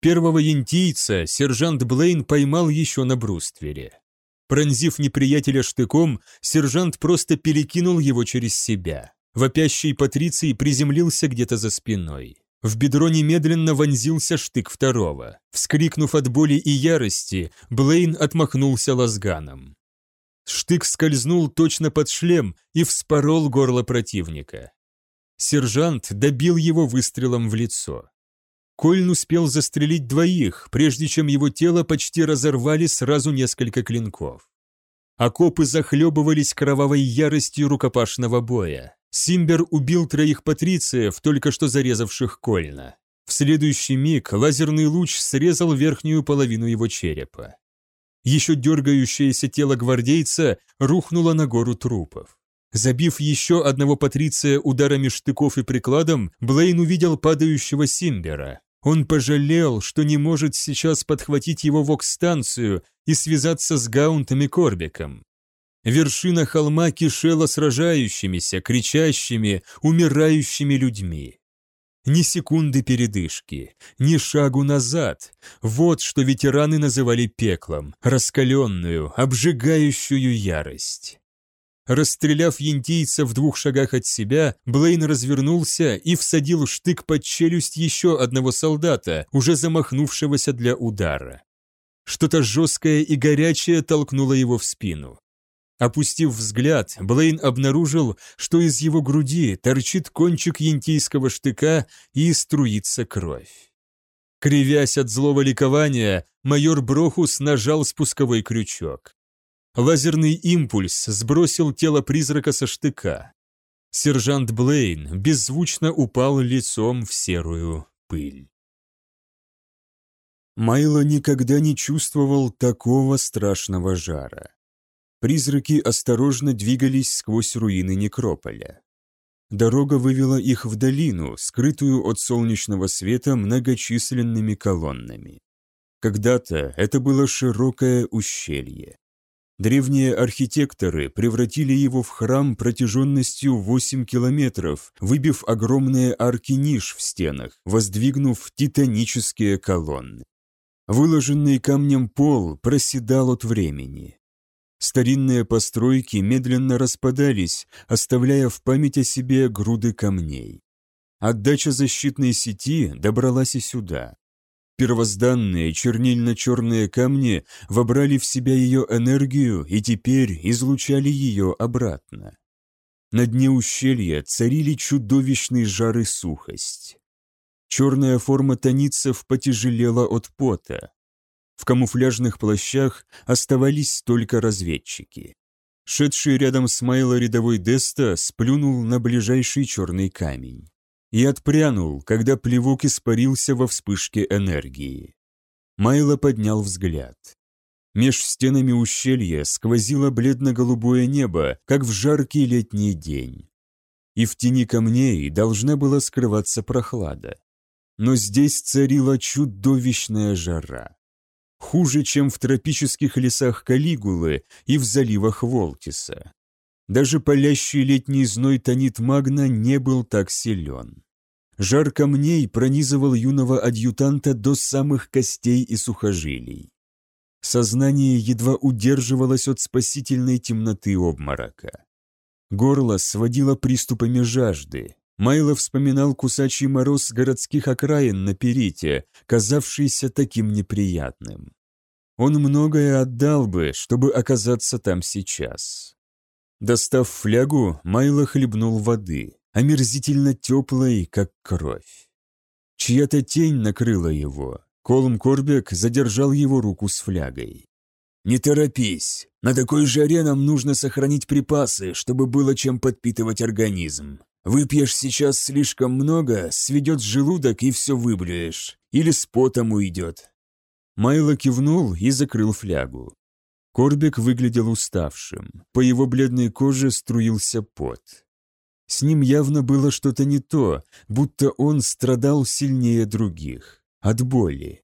Первого янтийца сержант Блейн поймал еще на бруствере. Пронзив неприятеля штыком, сержант просто перекинул его через себя. Вопящий Патриций приземлился где-то за спиной. В бедро немедленно вонзился штык второго. Вскрикнув от боли и ярости, Блейн отмахнулся лазганом. Штык скользнул точно под шлем и вспорол горло противника. Сержант добил его выстрелом в лицо. Кольн успел застрелить двоих, прежде чем его тело почти разорвали сразу несколько клинков. Окопы захлебывались кровавой яростью рукопашного боя. Симбер убил троих патрициев, только что зарезавших Кольна. В следующий миг лазерный луч срезал верхнюю половину его черепа. Еще дергающееся тело гвардейца рухнуло на гору трупов. Забив еще одного патриция ударами штыков и прикладом, Блейн увидел падающего Симбера. Он пожалел, что не может сейчас подхватить его в окстанцию и связаться с Гаунтом и Корбиком. Вершина холма кишела сражающимися, кричащими, умирающими людьми. Ни секунды передышки, ни шагу назад. Вот что ветераны называли пеклом, раскаленную, обжигающую ярость. Расстреляв янтийца в двух шагах от себя, Блейн развернулся и всадил штык под челюсть еще одного солдата, уже замахнувшегося для удара. Что-то жесткое и горячее толкнуло его в спину. Опустив взгляд, Блейн обнаружил, что из его груди торчит кончик янтийского штыка и струится кровь. Кривясь от злого ликования, майор Брохус нажал спусковой крючок. Лазерный импульс сбросил тело призрака со штыка. Сержант Блейн беззвучно упал лицом в серую пыль. Майло никогда не чувствовал такого страшного жара. Призраки осторожно двигались сквозь руины некрополя. Дорога вывела их в долину, скрытую от солнечного света многочисленными колоннами. Когда-то это было широкое ущелье. Древние архитекторы превратили его в храм протяженностью 8 километров, выбив огромные арки ниш в стенах, воздвигнув титанические колонны. Выложенный камнем пол проседал от времени. Старинные постройки медленно распадались, оставляя в память о себе груды камней. Отдача защитной сети добралась и сюда. Первозданные чернильно-черные камни вобрали в себя ее энергию и теперь излучали ее обратно. На дне ущелья царили чудовищные жары сухость. Черная форма таницев потяжелела от пота. В камуфляжных плащах оставались только разведчики. Шедший рядом с Майло рядовой Деста сплюнул на ближайший черный камень и отпрянул, когда плевок испарился во вспышке энергии. Майло поднял взгляд. Меж стенами ущелья сквозило бледно-голубое небо, как в жаркий летний день. И в тени камней должна была скрываться прохлада. Но здесь царила чудовищная жара. Хуже, чем в тропических лесах Калигулы и в заливах Волтиса. Даже палящий летний зной тонит магна не был так силен. Жар камней пронизывал юного адъютанта до самых костей и сухожилий. Сознание едва удерживалось от спасительной темноты обморока. Горло сводило приступами жажды. Майло вспоминал кусачий мороз городских окраин на Перите, казавшийся таким неприятным. Он многое отдал бы, чтобы оказаться там сейчас. Достав флягу, Майло хлебнул воды, омерзительно теплой, как кровь. Чья-то тень накрыла его. Колм Корбек задержал его руку с флягой. «Не торопись. На такой жаре нам нужно сохранить припасы, чтобы было чем подпитывать организм. Выпьешь сейчас слишком много, сведет желудок и все выблюешь. Или с потом уйдет». Майло кивнул и закрыл флягу. Корбек выглядел уставшим, по его бледной коже струился пот. С ним явно было что-то не то, будто он страдал сильнее других, от боли.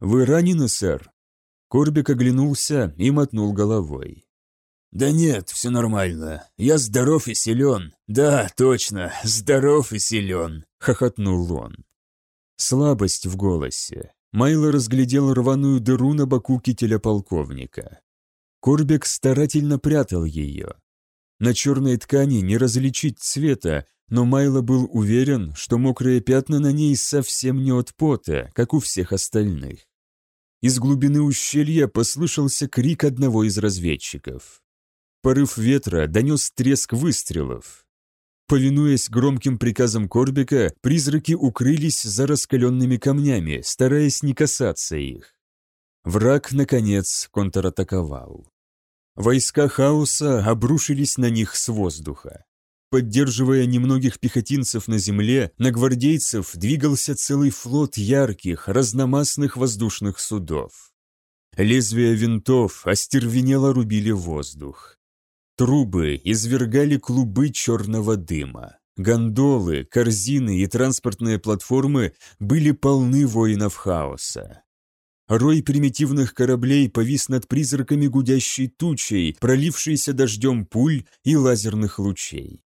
«Вы ранены, сэр?» Корбик оглянулся и мотнул головой. «Да нет, все нормально. Я здоров и силен. Да, точно, здоров и силен», — хохотнул он. Слабость в голосе. Майло разглядел рваную дыру на боку кителя полковника. Корбек старательно прятал ее. На черной ткани не различить цвета, но Майло был уверен, что мокрые пятна на ней совсем не от пота, как у всех остальных. Из глубины ущелья послышался крик одного из разведчиков. Порыв ветра донес треск выстрелов. Повинуясь громким приказам Корбика, призраки укрылись за раскаленными камнями, стараясь не касаться их. Враг, наконец, контратаковал. Войска хаоса обрушились на них с воздуха. Поддерживая немногих пехотинцев на земле, на гвардейцев двигался целый флот ярких, разномастных воздушных судов. Лезвия винтов остервенело рубили воздух. Трубы извергали клубы черного дыма. Гондолы, корзины и транспортные платформы были полны воинов хаоса. Рой примитивных кораблей повис над призраками гудящей тучей, пролившейся дождем пуль и лазерных лучей.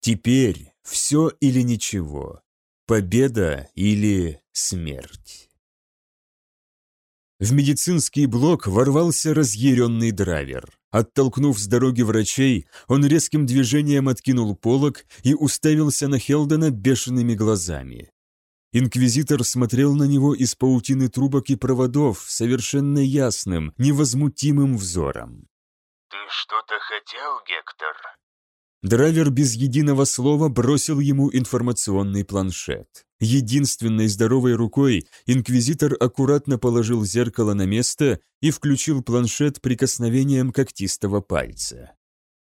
Теперь все или ничего. Победа или смерть. В медицинский блок ворвался разъяренный драйвер. Оттолкнув с дороги врачей, он резким движением откинул полог и уставился на Хелдена бешеными глазами. Инквизитор смотрел на него из паутины трубок и проводов совершенно ясным, невозмутимым взором. «Ты что-то хотел, Гектор?» Драйвер без единого слова бросил ему информационный планшет. Единственной здоровой рукой инквизитор аккуратно положил зеркало на место и включил планшет прикосновением когтистого пальца.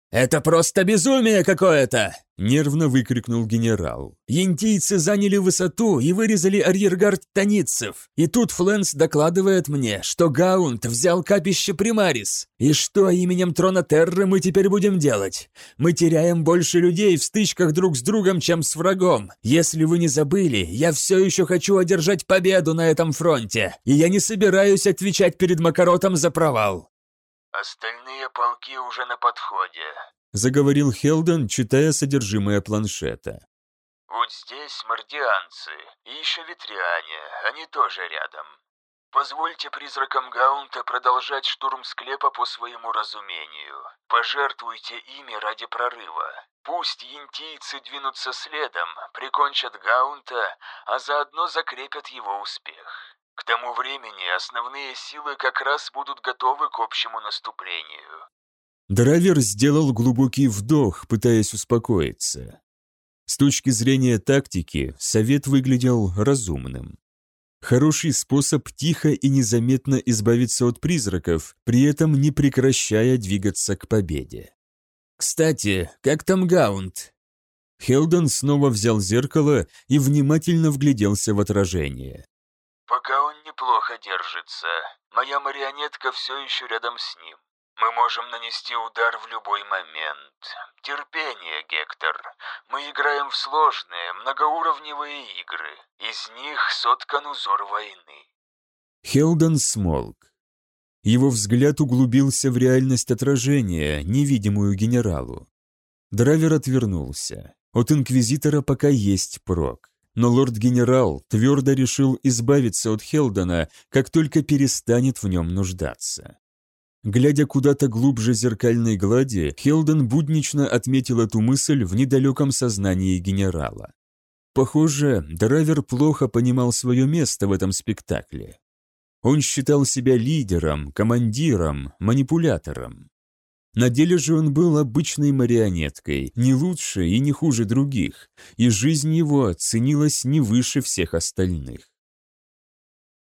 «Это просто безумие какое-то!» – нервно выкрикнул генерал. «Янтийцы заняли высоту и вырезали арьергард таницев. И тут Фленс докладывает мне, что Гаунт взял капище Примарис. И что именем Трона Терры мы теперь будем делать? Мы теряем больше людей в стычках друг с другом, чем с врагом. Если вы не забыли, я все еще хочу одержать победу на этом фронте. И я не собираюсь отвечать перед Макаротом за провал». «Остальные полки уже на подходе», — заговорил Хелден, читая содержимое планшета. «Вот здесь мордианцы и еще ветряне, они тоже рядом. Позвольте призракам Гаунта продолжать штурм склепа по своему разумению. Пожертвуйте ими ради прорыва. Пусть янтийцы двинутся следом, прикончат Гаунта, а заодно закрепят его успех. К тому времени основные силы как раз будут готовы к общему наступлению. Драйвер сделал глубокий вдох, пытаясь успокоиться. С точки зрения тактики, совет выглядел разумным. Хороший способ тихо и незаметно избавиться от призраков, при этом не прекращая двигаться к победе. «Кстати, как там Гаунт?» Хелдон снова взял зеркало и внимательно вгляделся в отражение. Пока он неплохо держится. Моя марионетка все еще рядом с ним. Мы можем нанести удар в любой момент. Терпение, Гектор. Мы играем в сложные, многоуровневые игры. Из них соткан узор войны. Хелдон смолк. Его взгляд углубился в реальность отражения, невидимую генералу. Драйвер отвернулся. От Инквизитора пока есть прок но лорд-генерал твердо решил избавиться от Хелдона, как только перестанет в нем нуждаться. Глядя куда-то глубже зеркальной глади, Хелден буднично отметил эту мысль в недалеком сознании генерала. Похоже, Драйвер плохо понимал свое место в этом спектакле. Он считал себя лидером, командиром, манипулятором. На деле же он был обычной марионеткой, не лучше и не хуже других, и жизнь его ценилась не выше всех остальных.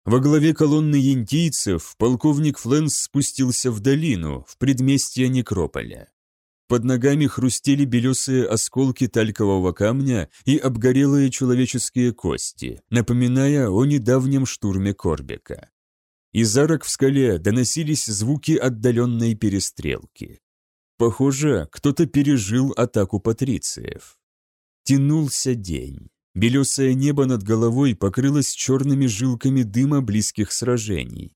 Во главе колонны янтийцев полковник Фленс спустился в долину, в предместье Некрополя. Под ногами хрустели белесые осколки талькового камня и обгорелые человеческие кости, напоминая о недавнем штурме Корбека. Из арок в скале доносились звуки отдаленной перестрелки. Похоже, кто-то пережил атаку патрициев. Тянулся день. Белесое небо над головой покрылось черными жилками дыма близких сражений.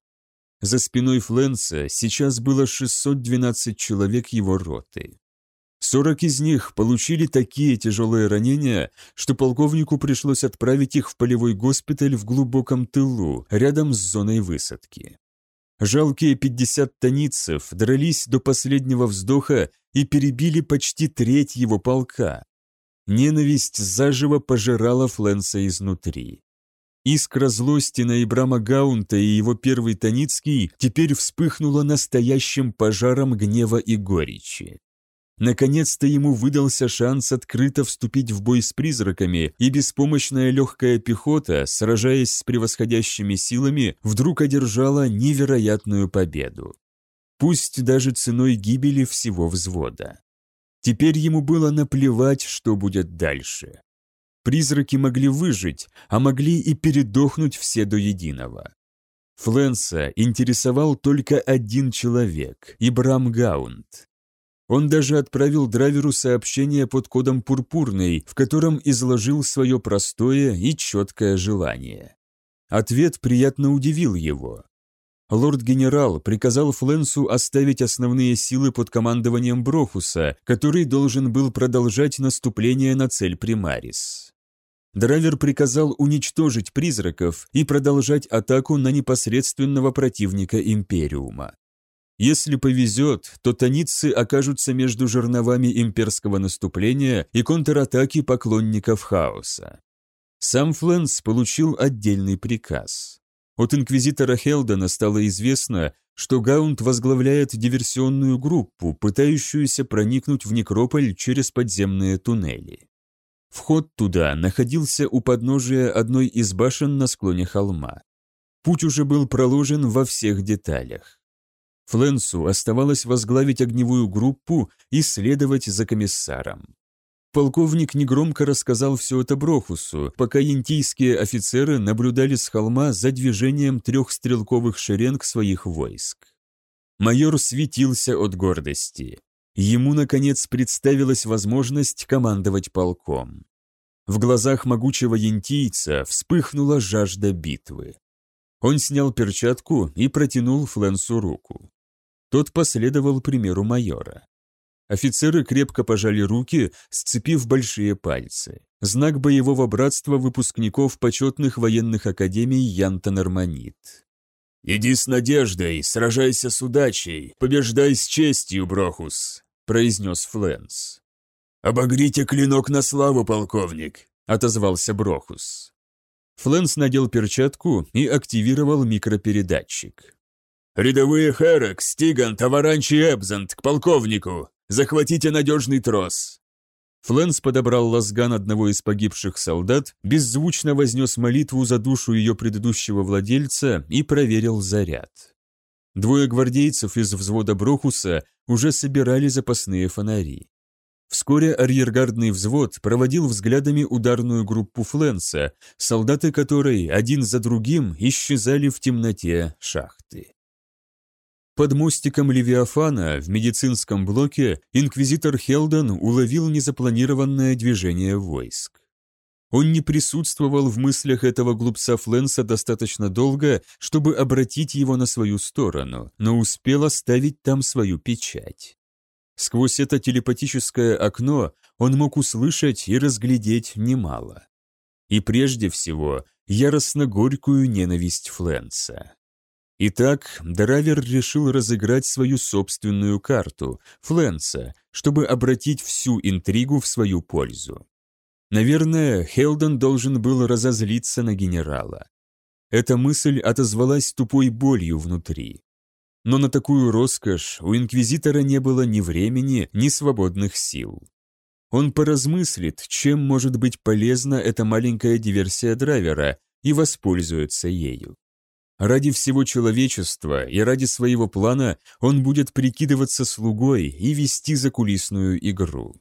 За спиной Фленса сейчас было 612 человек его роты. 40 из них получили такие тяжелые ранения, что полковнику пришлось отправить их в полевой госпиталь в глубоком тылу, рядом с зоной высадки. Жалкие 50 таницев дрались до последнего вздоха и перебили почти треть его полка. Ненависть заживо пожирала Фленса изнутри. Искра злости на Ибрама Гаунта и его первый Таницкий теперь вспыхнула настоящим пожаром гнева и горечи. Наконец-то ему выдался шанс открыто вступить в бой с призраками, и беспомощная легкая пехота, сражаясь с превосходящими силами, вдруг одержала невероятную победу. Пусть даже ценой гибели всего взвода. Теперь ему было наплевать, что будет дальше. Призраки могли выжить, а могли и передохнуть все до единого. Фленса интересовал только один человек – Ибрам Гаунд. Он даже отправил драйверу сообщение под кодом «Пурпурный», в котором изложил свое простое и четкое желание. Ответ приятно удивил его. Лорд-генерал приказал Фленсу оставить основные силы под командованием Брохуса, который должен был продолжать наступление на цель Примарис. Драйвер приказал уничтожить призраков и продолжать атаку на непосредственного противника Империума. Если повезет, то таницы окажутся между жерновами имперского наступления и контратаки поклонников хаоса. Сам Фленс получил отдельный приказ. От инквизитора Хелдона стало известно, что Гаунт возглавляет диверсионную группу, пытающуюся проникнуть в некрополь через подземные туннели. Вход туда находился у подножия одной из башен на склоне холма. Путь уже был проложен во всех деталях. Фленсу оставалось возглавить огневую группу и следовать за комиссаром. Полковник негромко рассказал все это Брохусу, пока янтийские офицеры наблюдали с холма за движением трех стрелковых шеренг своих войск. Майор светился от гордости. Ему, наконец, представилась возможность командовать полком. В глазах могучего янтийца вспыхнула жажда битвы. Он снял перчатку и протянул Фленсу руку. Тот последовал примеру майора. Офицеры крепко пожали руки, сцепив большие пальцы. Знак боевого братства выпускников почетных военных академий Янта-Норманит. «Иди с надеждой, сражайся с удачей, побеждай с честью, Брохус», — произнес Фленс. «Обогрите клинок на славу, полковник», — отозвался Брохус. Фленс надел перчатку и активировал микропередатчик. «Рядовые Херек, Стиган, Таваранчи и Эбзант, к полковнику! Захватите надежный трос!» Фленс подобрал лазган одного из погибших солдат, беззвучно вознес молитву за душу ее предыдущего владельца и проверил заряд. Двое гвардейцев из взвода Брохуса уже собирали запасные фонари. Вскоре арьергардный взвод проводил взглядами ударную группу Фленса, солдаты которой один за другим исчезали в темноте шахты. Под мостиком Левиафана в медицинском блоке инквизитор Хелден уловил незапланированное движение войск. Он не присутствовал в мыслях этого глупца Фленса достаточно долго, чтобы обратить его на свою сторону, но успел оставить там свою печать. Сквозь это телепатическое окно он мог услышать и разглядеть немало. И прежде всего, яростно горькую ненависть Фленса. Итак, Дравер решил разыграть свою собственную карту, Фленса, чтобы обратить всю интригу в свою пользу. Наверное, Хелден должен был разозлиться на генерала. Эта мысль отозвалась тупой болью внутри. Но на такую роскошь у инквизитора не было ни времени, ни свободных сил. Он поразмыслит, чем может быть полезна эта маленькая диверсия драйвера, и воспользуется ею. Ради всего человечества и ради своего плана он будет прикидываться слугой и вести закулисную игру.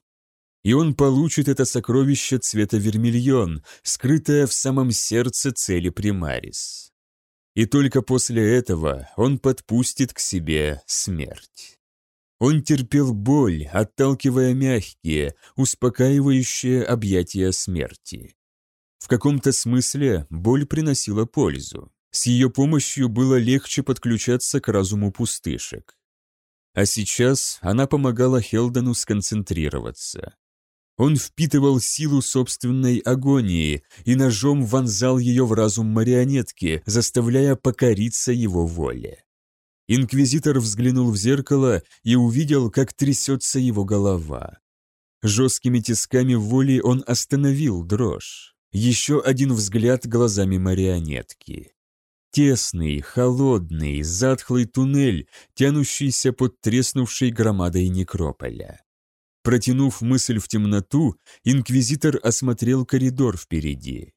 И он получит это сокровище цвета вермильон, скрытое в самом сердце цели Примарис. И только после этого он подпустит к себе смерть. Он терпел боль, отталкивая мягкие, успокаивающие объятия смерти. В каком-то смысле боль приносила пользу. С ее помощью было легче подключаться к разуму пустышек. А сейчас она помогала Хелдону сконцентрироваться. Он впитывал силу собственной агонии и ножом вонзал ее в разум марионетки, заставляя покориться его воле. Инквизитор взглянул в зеркало и увидел, как трясется его голова. Жесткими тисками воли он остановил дрожь. Еще один взгляд глазами марионетки. Тесный, холодный, затхлый туннель, тянущийся под треснувшей громадой некрополя. Протянув мысль в темноту, инквизитор осмотрел коридор впереди.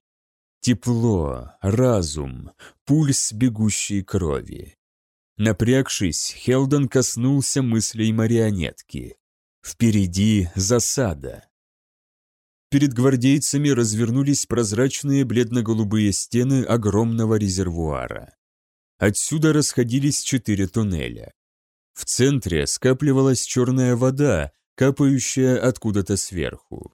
Тепло, разум, пульс бегущей крови. Напрягшись, Хелдон коснулся мыслей марионетки. Впереди засада. Перед гвардейцами развернулись прозрачные бледно-голубые стены огромного резервуара. Отсюда расходились четыре туннеля. В центре скапливалась черная вода, капающая откуда-то сверху.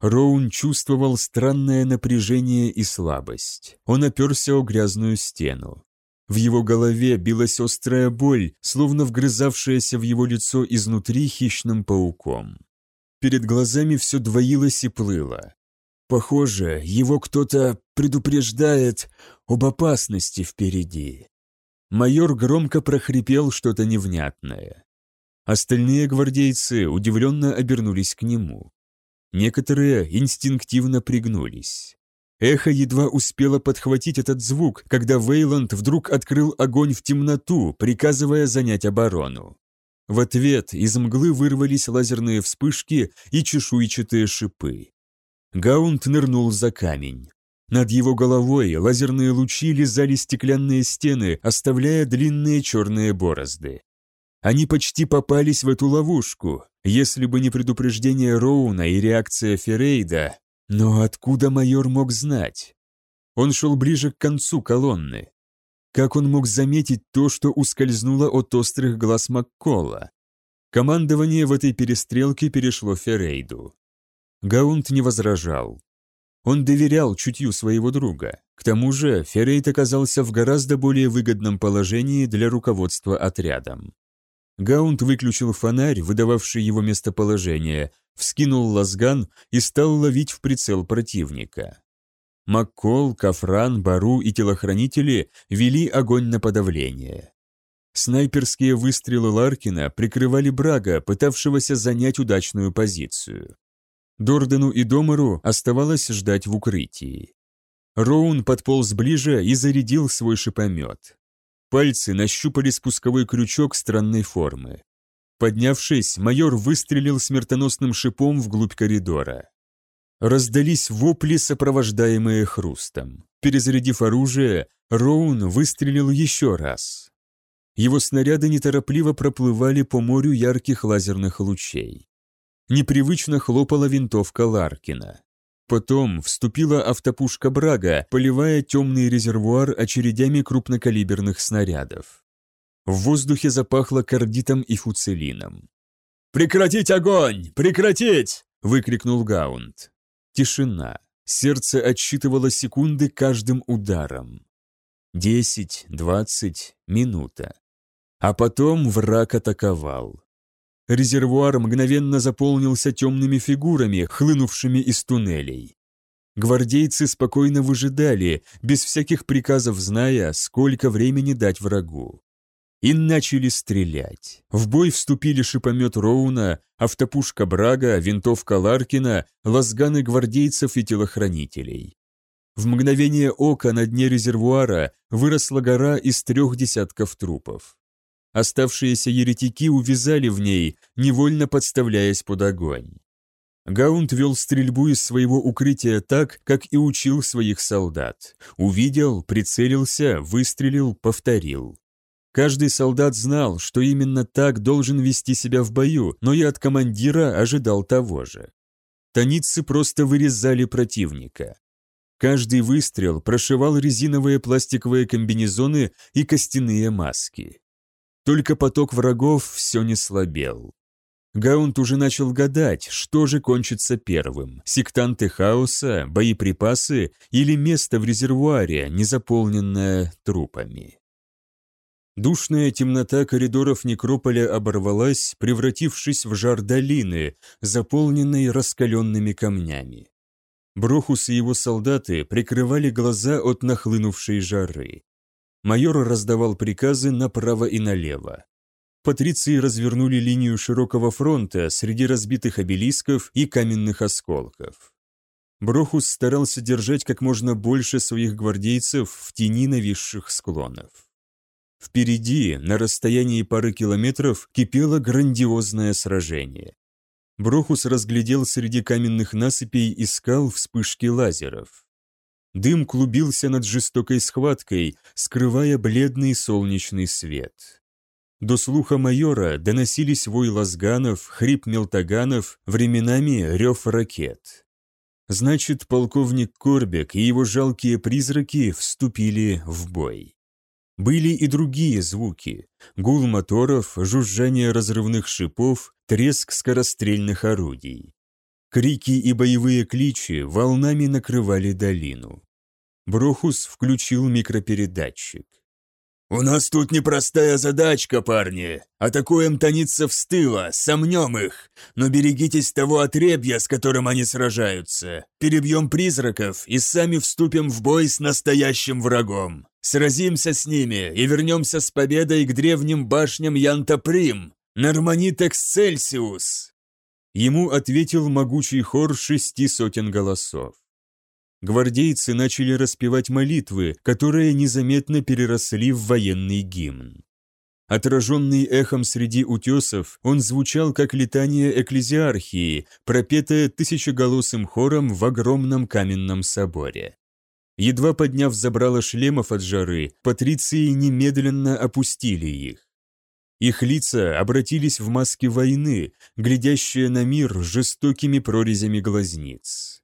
Роун чувствовал странное напряжение и слабость. Он оперся о грязную стену. В его голове билась острая боль, словно вгрызавшаяся в его лицо изнутри хищным пауком. Перед глазами все двоилось и плыло. Похоже, его кто-то предупреждает об опасности впереди. Майор громко прохрипел что-то невнятное. Остальные гвардейцы удивленно обернулись к нему. Некоторые инстинктивно пригнулись. Эхо едва успело подхватить этот звук, когда Вейланд вдруг открыл огонь в темноту, приказывая занять оборону. В ответ из мглы вырвались лазерные вспышки и чешуйчатые шипы. Гаунт нырнул за камень. Над его головой лазерные лучи лизали стеклянные стены, оставляя длинные черные борозды. Они почти попались в эту ловушку. Если бы не предупреждение Роуна и реакция Феррейда, но откуда майор мог знать? Он шел ближе к концу колонны. Как он мог заметить то, что ускользнуло от острых глаз Маккола? Командование в этой перестрелке перешло Феррейду. Гаунт не возражал. Он доверял чутью своего друга. К тому же Феррейд оказался в гораздо более выгодном положении для руководства отрядом. Гаунт выключил фонарь, выдававший его местоположение, вскинул лазган и стал ловить в прицел противника. Маккол, Кафран, Бару и телохранители вели огонь на подавление. Снайперские выстрелы Ларкина прикрывали Брага, пытавшегося занять удачную позицию. Дордену и Домеру оставалось ждать в укрытии. Роун подполз ближе и зарядил свой шипомет. Пальцы нащупали спусковой крючок странной формы. Поднявшись, майор выстрелил смертоносным шипом вглубь коридора. Раздались вопли, сопровождаемые хрустом. Перезарядив оружие, Роун выстрелил еще раз. Его снаряды неторопливо проплывали по морю ярких лазерных лучей. Непривычно хлопала винтовка Ларкина. Потом вступила автопушка Брага, поливая темный резервуар очередями крупнокалиберных снарядов. В воздухе запахло кардитом и фуцелином. «Прекратить огонь! Прекратить!» – выкрикнул Гаунд. Тишина. Сердце отсчитывало секунды каждым ударом. Десять, двадцать, минута. А потом враг атаковал. Резервуар мгновенно заполнился темными фигурами, хлынувшими из туннелей. Гвардейцы спокойно выжидали, без всяких приказов зная, сколько времени дать врагу. И начали стрелять. В бой вступили шипомет Роуна, автопушка Брага, винтовка Ларкина, лазганы гвардейцев и телохранителей. В мгновение ока на дне резервуара выросла гора из трех десятков трупов. Оставшиеся еретики увязали в ней, невольно подставляясь под огонь. Гаунт вел стрельбу из своего укрытия так, как и учил своих солдат. Увидел, прицелился, выстрелил, повторил. Каждый солдат знал, что именно так должен вести себя в бою, но и от командира ожидал того же. Таницы просто вырезали противника. Каждый выстрел прошивал резиновые пластиковые комбинезоны и костяные маски. Только поток врагов все не слабел. Гаунт уже начал гадать, что же кончится первым – сектанты хаоса, боеприпасы или место в резервуаре, не заполненное трупами. Душная темнота коридоров некрополя оборвалась, превратившись в жар долины, заполненной раскаленными камнями. Брохус и его солдаты прикрывали глаза от нахлынувшей жары. Майор раздавал приказы направо и налево. Патриции развернули линию широкого фронта среди разбитых обелисков и каменных осколков. Брохус старался держать как можно больше своих гвардейцев в тени нависших склонов. Впереди, на расстоянии пары километров, кипело грандиозное сражение. Брохус разглядел среди каменных насыпей и скал вспышки лазеров. Дым клубился над жестокой схваткой, скрывая бледный солнечный свет. До слуха майора доносились вой лазганов, хрип мелтаганов, временами рев ракет. Значит, полковник Корбек и его жалкие призраки вступили в бой. Были и другие звуки – гул моторов, жужжание разрывных шипов, треск скорострельных орудий. Крики и боевые кличи волнами накрывали долину. Брохус включил микропередатчик. «У нас тут непростая задачка, парни. Атакуем танитцев с тыла, сомнем их. Но берегитесь того отребья, с которым они сражаются. Перебьем призраков и сами вступим в бой с настоящим врагом. Сразимся с ними и вернемся с победой к древним башням Янта-Прим. Норманит Эксцельсиус!» Ему ответил могучий хор шести сотен голосов гвардейцы начали распевать молитвы, которые незаметно переросли в военный гимн. Отраженный эхом среди утесов, он звучал как летание экклезиархии, пропетое тысячеголосым хором в огромном каменном соборе. Едва подняв забрало шлемов от жары, патриции немедленно опустили их. Их лица обратились в маски войны, глядящие на мир жестокими прорезями глазниц.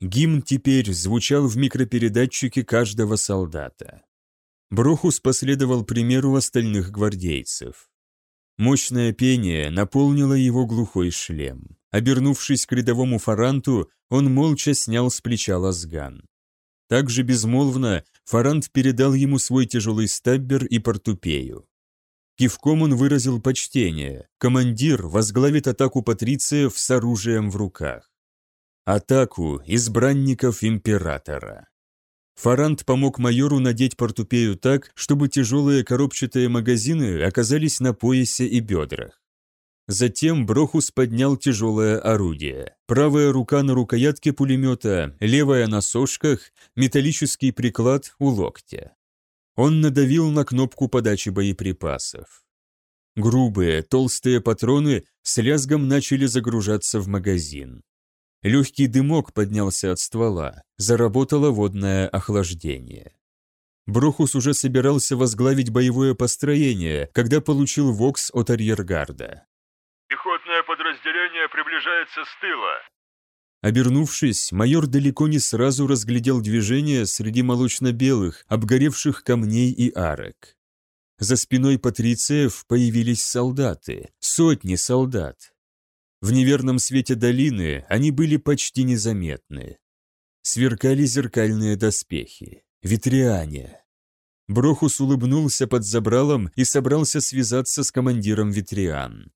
Гимн теперь звучал в микропередатчике каждого солдата. Брохус последовал примеру остальных гвардейцев. Мощное пение наполнило его глухой шлем. Обернувшись к рядовому фаранту, он молча снял с плеча лазган. Также безмолвно фарант передал ему свой тяжелый стаббер и портупею. Кивком он выразил почтение. Командир возглавит атаку патрициев с оружием в руках атаку избранников императора. Фарант помог майору надеть портупею так, чтобы тяжелые коробчатые магазины оказались на поясе и бедрах. Затем Брохус поднял тяжелое орудие. Правая рука на рукоятке пулемета, левая на сошках, металлический приклад у локтя. Он надавил на кнопку подачи боеприпасов. Грубые, толстые патроны с лязгом начали загружаться в магазин. Легкий дымок поднялся от ствола, заработало водное охлаждение. Брохус уже собирался возглавить боевое построение, когда получил вокс от арьергарда. «Пехотное подразделение приближается с тыла». Обернувшись, майор далеко не сразу разглядел движение среди молочно-белых, обгоревших камней и арок. За спиной патрициев появились солдаты, сотни солдат. В неверном свете долины они были почти незаметны. Сверкали зеркальные доспехи. Витриане. Брохус улыбнулся под забралом и собрался связаться с командиром Витриан.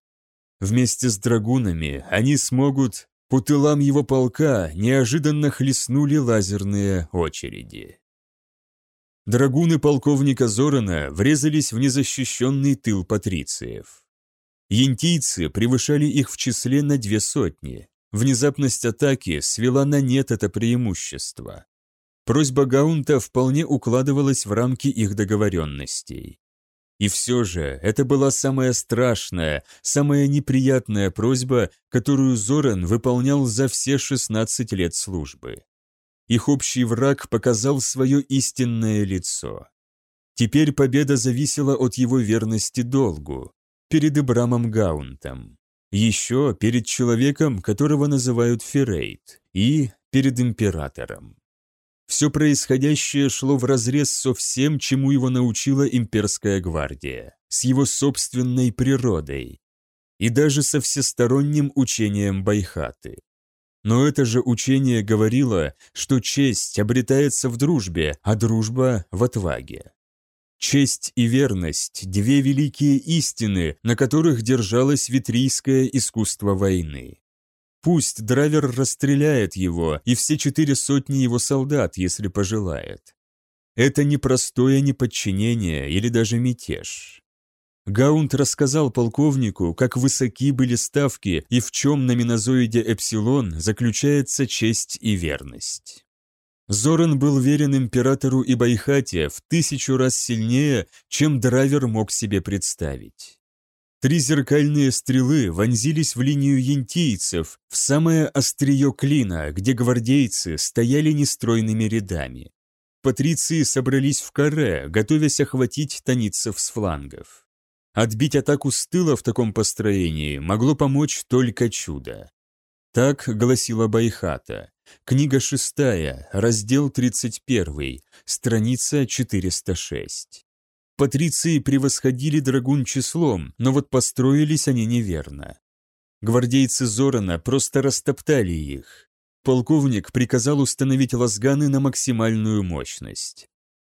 Вместе с драгунами они смогут... По тылам его полка неожиданно хлестнули лазерные очереди. Драгуны полковника Зорана врезались в незащищенный тыл патрициев. Янтийцы превышали их в числе на две сотни. Внезапность атаки свела на нет это преимущество. Просьба Гаунта вполне укладывалась в рамки их договоренностей. И все же это была самая страшная, самая неприятная просьба, которую Зоран выполнял за все 16 лет службы. Их общий враг показал свое истинное лицо. Теперь победа зависела от его верности долгу, перед Ибрамом Гаунтом, еще перед человеком, которого называют Ферейт, и перед императором. Все происходящее шло вразрез со всем, чему его научила имперская гвардия, с его собственной природой и даже со всесторонним учением Байхаты. Но это же учение говорило, что честь обретается в дружбе, а дружба – в отваге. Честь и верность – две великие истины, на которых держалось витрийское искусство войны. Пусть драйвер расстреляет его и все четыре сотни его солдат, если пожелает. Это не простое неподчинение или даже мятеж. Гаунт рассказал полковнику, как высоки были ставки и в чем на минозоиде Эпсилон заключается честь и верность. Зоран был верен императору и Байхате в тысячу раз сильнее, чем драйвер мог себе представить. Три зеркальные стрелы вонзились в линию янтийцев, в самое острие клина, где гвардейцы стояли нестройными рядами. Патриции собрались в каре, готовясь охватить таницев с флангов. Отбить атаку с тыла в таком построении могло помочь только чудо. Так гласила Байхата. Книга шестая, раздел 31, страница 406. Патриции превосходили драгун числом, но вот построились они неверно. Гвардейцы Зорана просто растоптали их. Полковник приказал установить лазганы на максимальную мощность.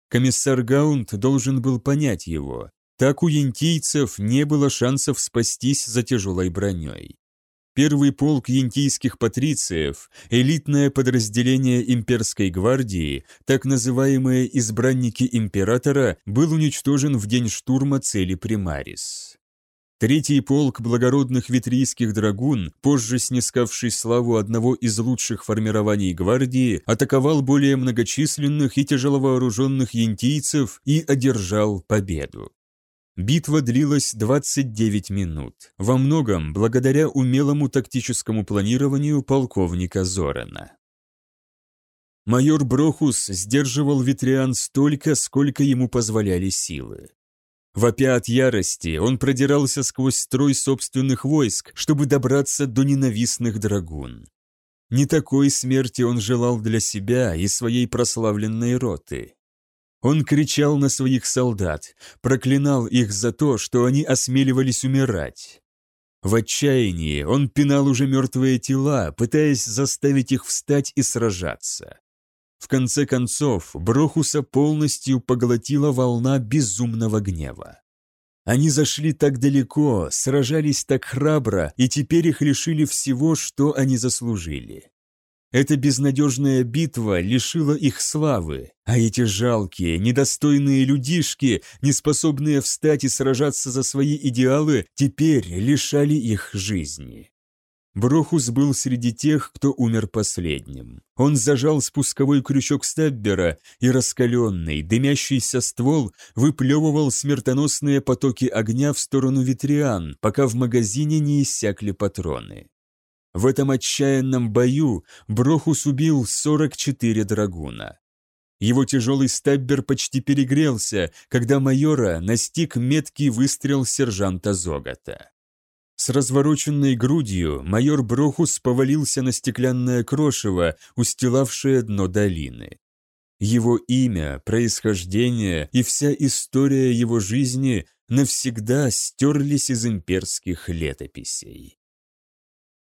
Комиссар Гаунт должен был понять его. Так у янтийцев не было шансов спастись за тяжелой броней. Первый полк янтийских патрициев, элитное подразделение имперской гвардии, так называемые избранники императора, был уничтожен в день штурма цели Примарис. Третий полк благородных витрийских драгун, позже снискавший славу одного из лучших формирований гвардии, атаковал более многочисленных и тяжеловооруженных янтийцев и одержал победу. Битва длилась 29 минут, во многом благодаря умелому тактическому планированию полковника Зорена. Майор Брохус сдерживал Витриан столько, сколько ему позволяли силы. Вопя от ярости, он продирался сквозь строй собственных войск, чтобы добраться до ненавистных драгун. Не такой смерти он желал для себя и своей прославленной роты. Он кричал на своих солдат, проклинал их за то, что они осмеливались умирать. В отчаянии он пинал уже мертвые тела, пытаясь заставить их встать и сражаться. В конце концов, Брохуса полностью поглотила волна безумного гнева. Они зашли так далеко, сражались так храбро, и теперь их лишили всего, что они заслужили. Эта безнадежная битва лишила их славы, а эти жалкие, недостойные людишки, неспособные встать и сражаться за свои идеалы, теперь лишали их жизни. Брохус был среди тех, кто умер последним. Он зажал спусковой крючок Стаббера, и раскаленный, дымящийся ствол выплевывал смертоносные потоки огня в сторону Витриан, пока в магазине не иссякли патроны. В этом отчаянном бою Брохус убил 44 драгуна. Его тяжелый стаббер почти перегрелся, когда майора настиг меткий выстрел сержанта Зогата. С развороченной грудью майор Брохус повалился на стеклянное крошево, устилавшее дно долины. Его имя, происхождение и вся история его жизни навсегда стерлись из имперских летописей.